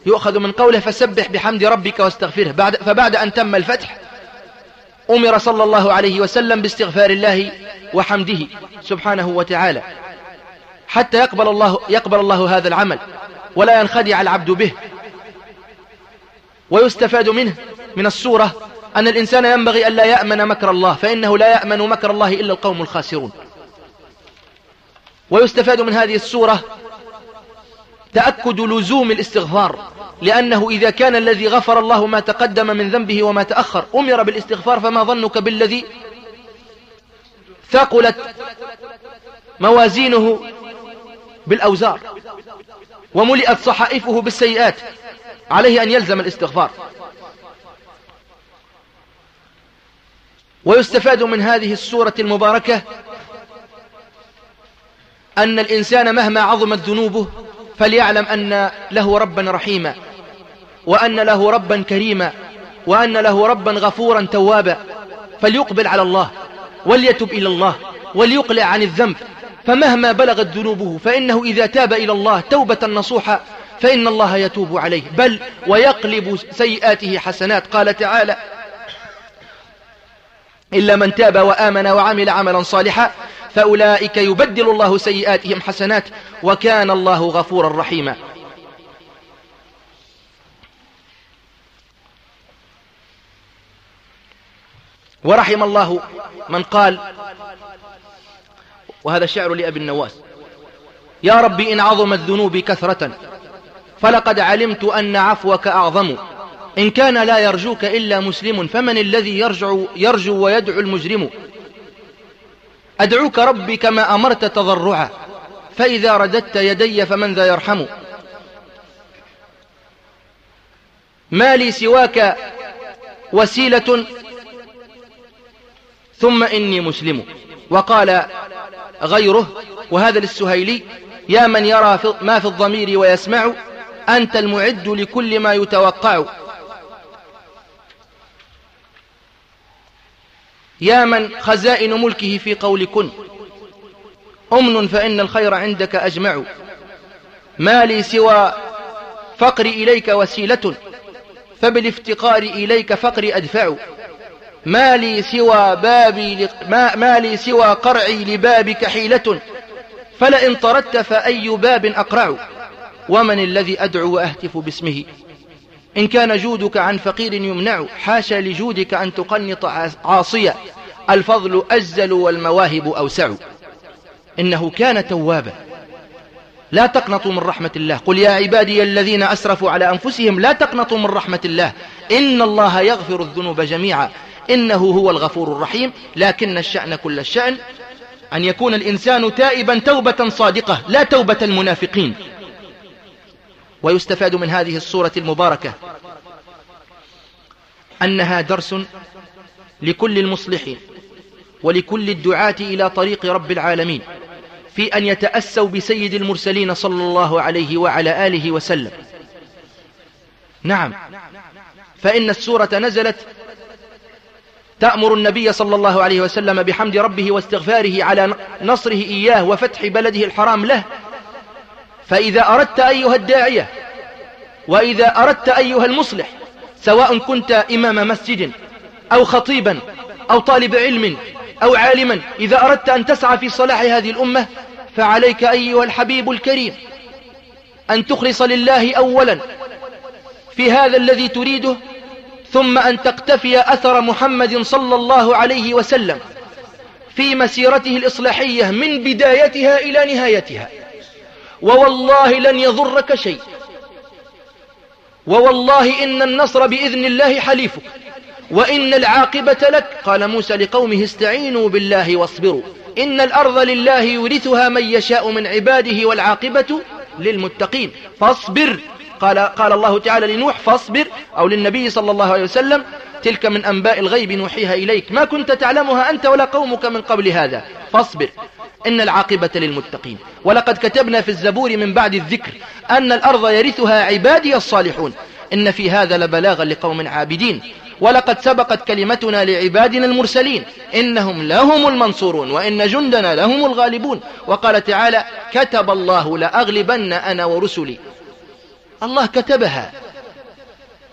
A: يؤخذ من قوله فسبح بحمد ربك واستغفره بعد فبعد أن تم الفتح أمر صلى الله عليه وسلم باستغفار الله وحمده سبحانه وتعالى حتى يقبل الله, يقبل الله هذا العمل ولا ينخدع العبد به ويستفاد منه من السورة أن الإنسان ينبغي أن لا يأمن مكر الله فإنه لا يأمن مكر الله إلا القوم الخاسرون ويستفاد من هذه السورة تأكد لزوم الاستغفار لأنه إذا كان الذي غفر الله ما تقدم من ذنبه وما تأخر أمر بالاستغفار فما ظنك بالذي ثقلت موازينه بالأوزار وملئت صحائفه بالسيئات عليه أن يلزم الاستغفار ويستفاد من هذه السورة المباركة أن الإنسان مهما عظمت ذنوبه فليعلم أن له ربا رحيما وأن له ربا كريما وأن له ربا غفورا توابا فليقبل على الله وليتب إلى الله وليقلع عن الذنب فمهما بلغت ذنوبه فإنه إذا تاب إلى الله توبة نصوحة فإن الله يتوب عليه بل ويقلب سيئاته حسنات قال تعالى إلا من تاب وآمن وعمل عملا صالحا فأولئك يبدل الله سيئاتهم حسنات وكان الله غفورا رحيما ورحم الله من قال وهذا شعر لأبي النواس يا ربي إن عظمت ذنوبي كثرة فلقد علمت أن عفوك أعظم إن كان لا يرجوك إلا مسلم فمن الذي يرجو, يرجو ويدعو المجرم أدعوك ربي كما أمرت تضرعا فإذا رددت يدي فمن ذا يرحم ما لي سواك وسيلة ثم إني مسلم وقال غيره وهذا للسهيلي يا من يرى ما في الضمير ويسمع أنت المعد لكل ما يتوقع يا من خزائن ملكه في قول كن أمن فإن الخير عندك أجمع ما لي سوى فقري إليك وسيلة فبالافتقار إليك فقري أدفع ما لي سوى بابي ما... ما لي سوى قرعي لبابك حيلة فلئن طردت فأي باب أقرع ومن الذي أدعو وأهتف باسمه إن كان جودك عن فقير يمنع حاشا لجودك أن تقنط عاصية الفضل أزل والمواهب أوسع إنه كان توابا لا تقنطوا من رحمة الله قل يا عبادي الذين أسرفوا على أنفسهم لا تقنطوا من رحمة الله إن الله يغفر الذنوب جميعا إنه هو الغفور الرحيم لكن الشأن كل الشأن أن يكون الإنسان تائبا توبة صادقة لا توبة المنافقين ويستفاد من هذه الصورة المباركة أنها درس لكل المصلحين ولكل الدعاة إلى طريق رب العالمين في أن يتأسوا بسيد المرسلين صلى الله عليه وعلى آله وسلم نعم فإن السورة نزلت تأمر النبي صلى الله عليه وسلم بحمد ربه واستغفاره على نصره إياه وفتح بلده الحرام له فإذا أردت أيها الداعية وإذا أردت أيها المصلح سواء كنت إمام مسجد أو خطيبا أو طالب علم أو عالما إذا أردت أن تسعى في صلاح هذه الأمة فعليك أيها الحبيب الكريم أن تخلص لله أولا في هذا الذي تريده ثم أن تقتفي أثر محمد صلى الله عليه وسلم في مسيرته الإصلاحية من بدايتها إلى نهايتها ووالله لن يضرك شيء ووالله إن النصر بإذن الله حليفك وإن العاقبة لك قال موسى لقومه استعينوا بالله واصبروا إن الأرض لله يورثها من يشاء من عباده والعاقبة للمتقين فاصبر قال, قال الله تعالى لنوح فاصبر أو للنبي صلى الله عليه وسلم تلك من أنباء الغيب نوحيها إليك ما كنت تعلمها أنت ولا قومك من قبل هذا فاصبر إن العاقبة للمتقين ولقد كتبنا في الزبور من بعد الذكر أن الأرض يرثها عبادي الصالحون إن في هذا لبلاغا لقوم عابدين ولقد سبقت كلمتنا لعبادنا المرسلين إنهم لهم المنصورون وإن جندنا لهم الغالبون وقال تعالى كتب الله لأغلبن أنا ورسلي الله كتبها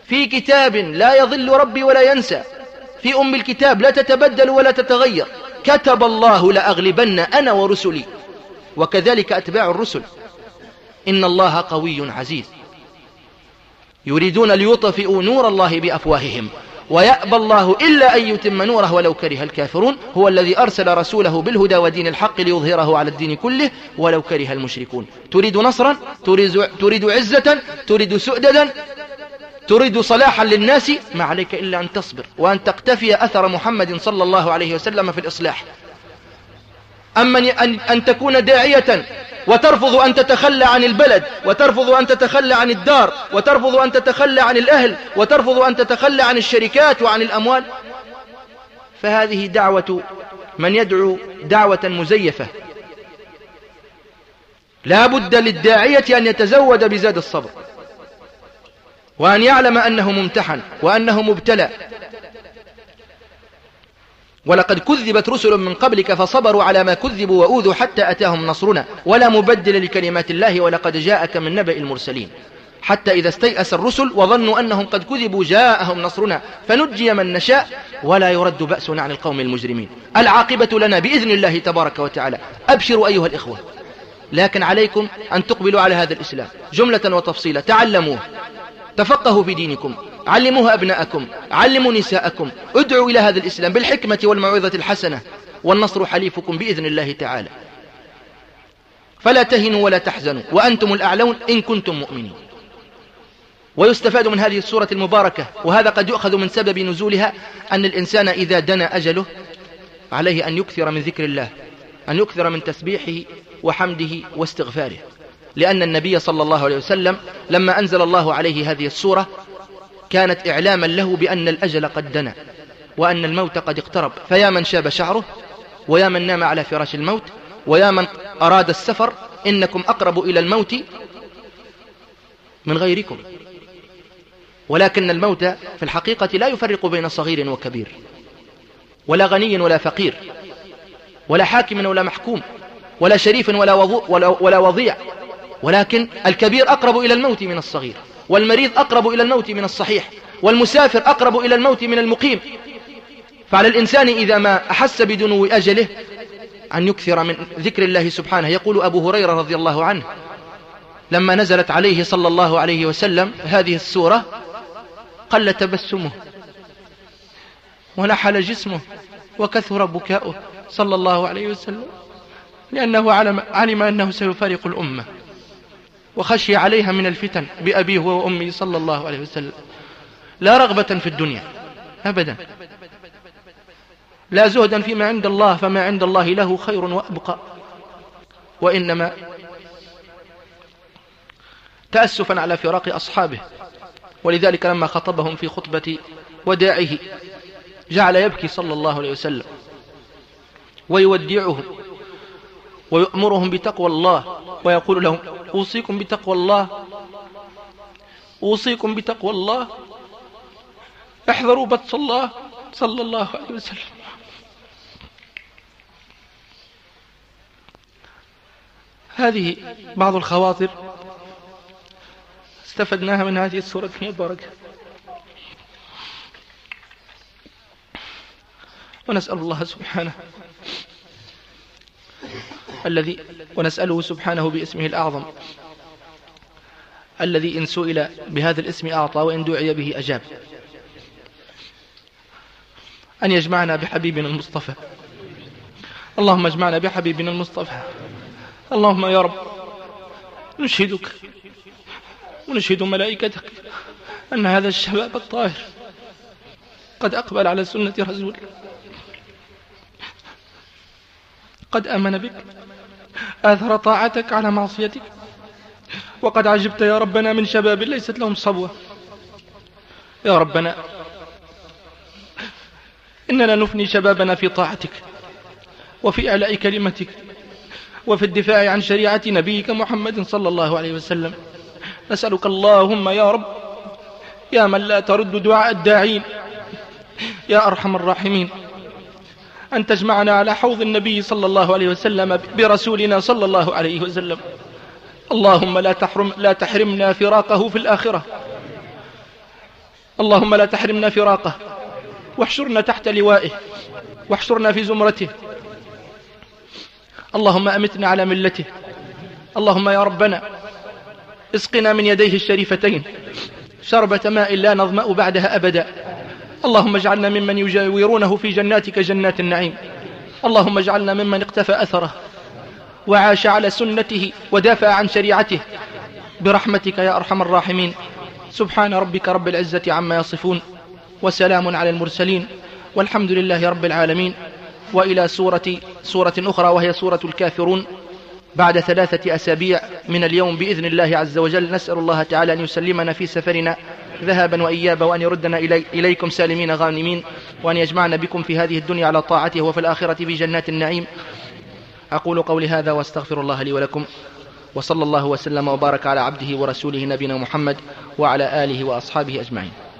A: في كتاب لا يضل ربي ولا ينسى في أم الكتاب لا تتبدل ولا تتغير كتب الله لأغلبن أنا ورسلي وكذلك أتباع الرسل إن الله قوي عزيز يريدون ليطفئوا نور الله بأفواههم ويأبى الله إلا أن يتم نوره ولو كره الكافرون هو الذي أرسل رسوله بالهدى ودين الحق ليظهره على الدين كله ولو كره المشركون تريد نصرا تريد, عزة تريد سؤددا تريد صلاحا للناس ما عليك إلا أن تصبر وأن تقتفي أثر محمد صلى الله عليه وسلم في الإصلاح أما أن تكون داعية وترفض أن تتخلى عن البلد وترفض أن تتخلى عن الدار وترفض أن تتخلى عن الأهل وترفض أن تتخلى عن الشركات وعن الأموال فهذه دعوة من يدعو دعوة مزيفة لا بد للداعية أن يتزود بزاد الصبر وأن يعلم أنه ممتحن وأنه مبتلى ولقد كذبت رسل من قبلك فصبروا على ما كذبوا وأوذوا حتى أتاهم نصرنا ولا مبدل لكلمات الله ولقد جاءك من نبأ المرسلين حتى إذا استيأس الرسل وظنوا أنهم قد كذبوا جاءهم نصرنا فنجي من نشاء ولا يرد بأسنا عن القوم المجرمين العاقبة لنا بإذن الله تبارك وتعالى أبشروا أيها الإخوة لكن عليكم أن تقبلوا على هذا الإسلام جملة وتفصيلة تعلموه تفقهوا في دينكم علموها أبناءكم علموا نساءكم ادعوا إلى هذا الإسلام بالحكمة والموعظة الحسنة والنصر حليفكم بإذن الله تعالى فلا تهنوا ولا تحزنوا وأنتم الأعلون إن كنتم مؤمنين ويستفاد من هذه السورة المباركة وهذا قد يؤخذ من سبب نزولها أن الإنسان إذا دنا أجله عليه أن يكثر من ذكر الله أن يكثر من تسبيحه وحمده واستغفاره لأن النبي صلى الله عليه وسلم لما أنزل الله عليه هذه السورة كانت إعلاما له بأن الأجل قد دنا وأن الموت قد اقترب فيا من شاب شعره ويا من نام على فراش الموت ويا من أراد السفر إنكم أقرب إلى الموت من غيركم ولكن الموت في الحقيقة لا يفرق بين صغير وكبير ولا غني ولا فقير ولا حاكم ولا محكوم ولا شريف ولا, ولا وضيع ولكن الكبير أقرب إلى الموت من الصغير والمريض أقرب إلى الموت من الصحيح والمسافر أقرب إلى الموت من المقيم فعلى الإنسان إذا ما أحس بدنو أجله أن يكثر من ذكر الله سبحانه يقول أبو هريرة رضي الله عنه لما نزلت عليه صلى الله عليه وسلم هذه السورة قل تبسمه ونحل جسمه وكثر بكاؤه صلى الله عليه وسلم لأنه علم, علم أنه سيفارق الأمة وخشي عليها من الفتن بأبيه وأمه صلى الله عليه وسلم لا رغبة في الدنيا أبدا لا زهدا فيما عند الله فما عند الله له خير وأبقى وإنما تأسفا على فراق أصحابه ولذلك لما خطبهم في خطبة وداعه جعل يبكي صلى الله عليه وسلم ويودعهم ويأمرهم بتقوى الله ويقول لهم أوصيكم بتقوى الله أوصيكم بتقوى الله احذروا بطس الله صلى الله عليه وسلم هذه بعض الخواطر استفدناها من هذه السورة المباركة ونسأل الله سبحانه الذي ونسأله سبحانه باسمه الأعظم الذي إن سئل بهذا الاسم أعطى وإن دعي به أجاب أن يجمعنا بحبيبنا المصطفى اللهم اجمعنا بحبيبنا المصطفى اللهم يا رب نشهدك ونشهد ملائكتك أن هذا الشباب الطاهر قد أقبل على سنة رسول قد آمن بك آثر طاعتك على معصيتك وقد عجبت يا ربنا من شباب ليست لهم صبوة يا ربنا إننا نفني شبابنا في طاعتك وفي إعلاء كلمتك وفي الدفاع عن شريعة نبيك محمد صلى الله عليه وسلم نسألك اللهم يا رب يا من لا ترد دعاء الداعين يا أرحم الراحمين أن تجمعنا على حوض النبي صلى الله عليه وسلم برسولنا صلى الله عليه وسلم اللهم لا, تحرم لا تحرمنا فراقه في الآخرة اللهم لا تحرمنا فراقه واحشرنا تحت لوائه واحشرنا في زمرته اللهم أمتنا على ملته اللهم يا ربنا اسقنا من يديه الشريفتين شربة ماء لا نظمأ بعدها أبدا اللهم اجعلنا ممن يجاورونه في جناتك جنات النعيم اللهم اجعلنا ممن اقتفى أثره وعاش على سنته ودافع عن شريعته برحمتك يا أرحم الراحمين سبحان ربك رب العزة عما يصفون وسلام على المرسلين والحمد لله رب العالمين وإلى سورة, سورة أخرى وهي سورة الكافرون بعد ثلاثة أسابيع من اليوم بإذن الله عز وجل نسأل الله تعالى أن يسلمنا في سفرنا ذهابا وإيابا وأن يردنا إلي إليكم سالمين غانمين وأن يجمعنا بكم في هذه الدنيا على طاعته وفي الآخرة في جنات النعيم أقول قولي هذا وأستغفر الله لي ولكم وصلى الله وسلم وبارك على عبده ورسوله نبينا محمد وعلى آله وأصحابه أجمعين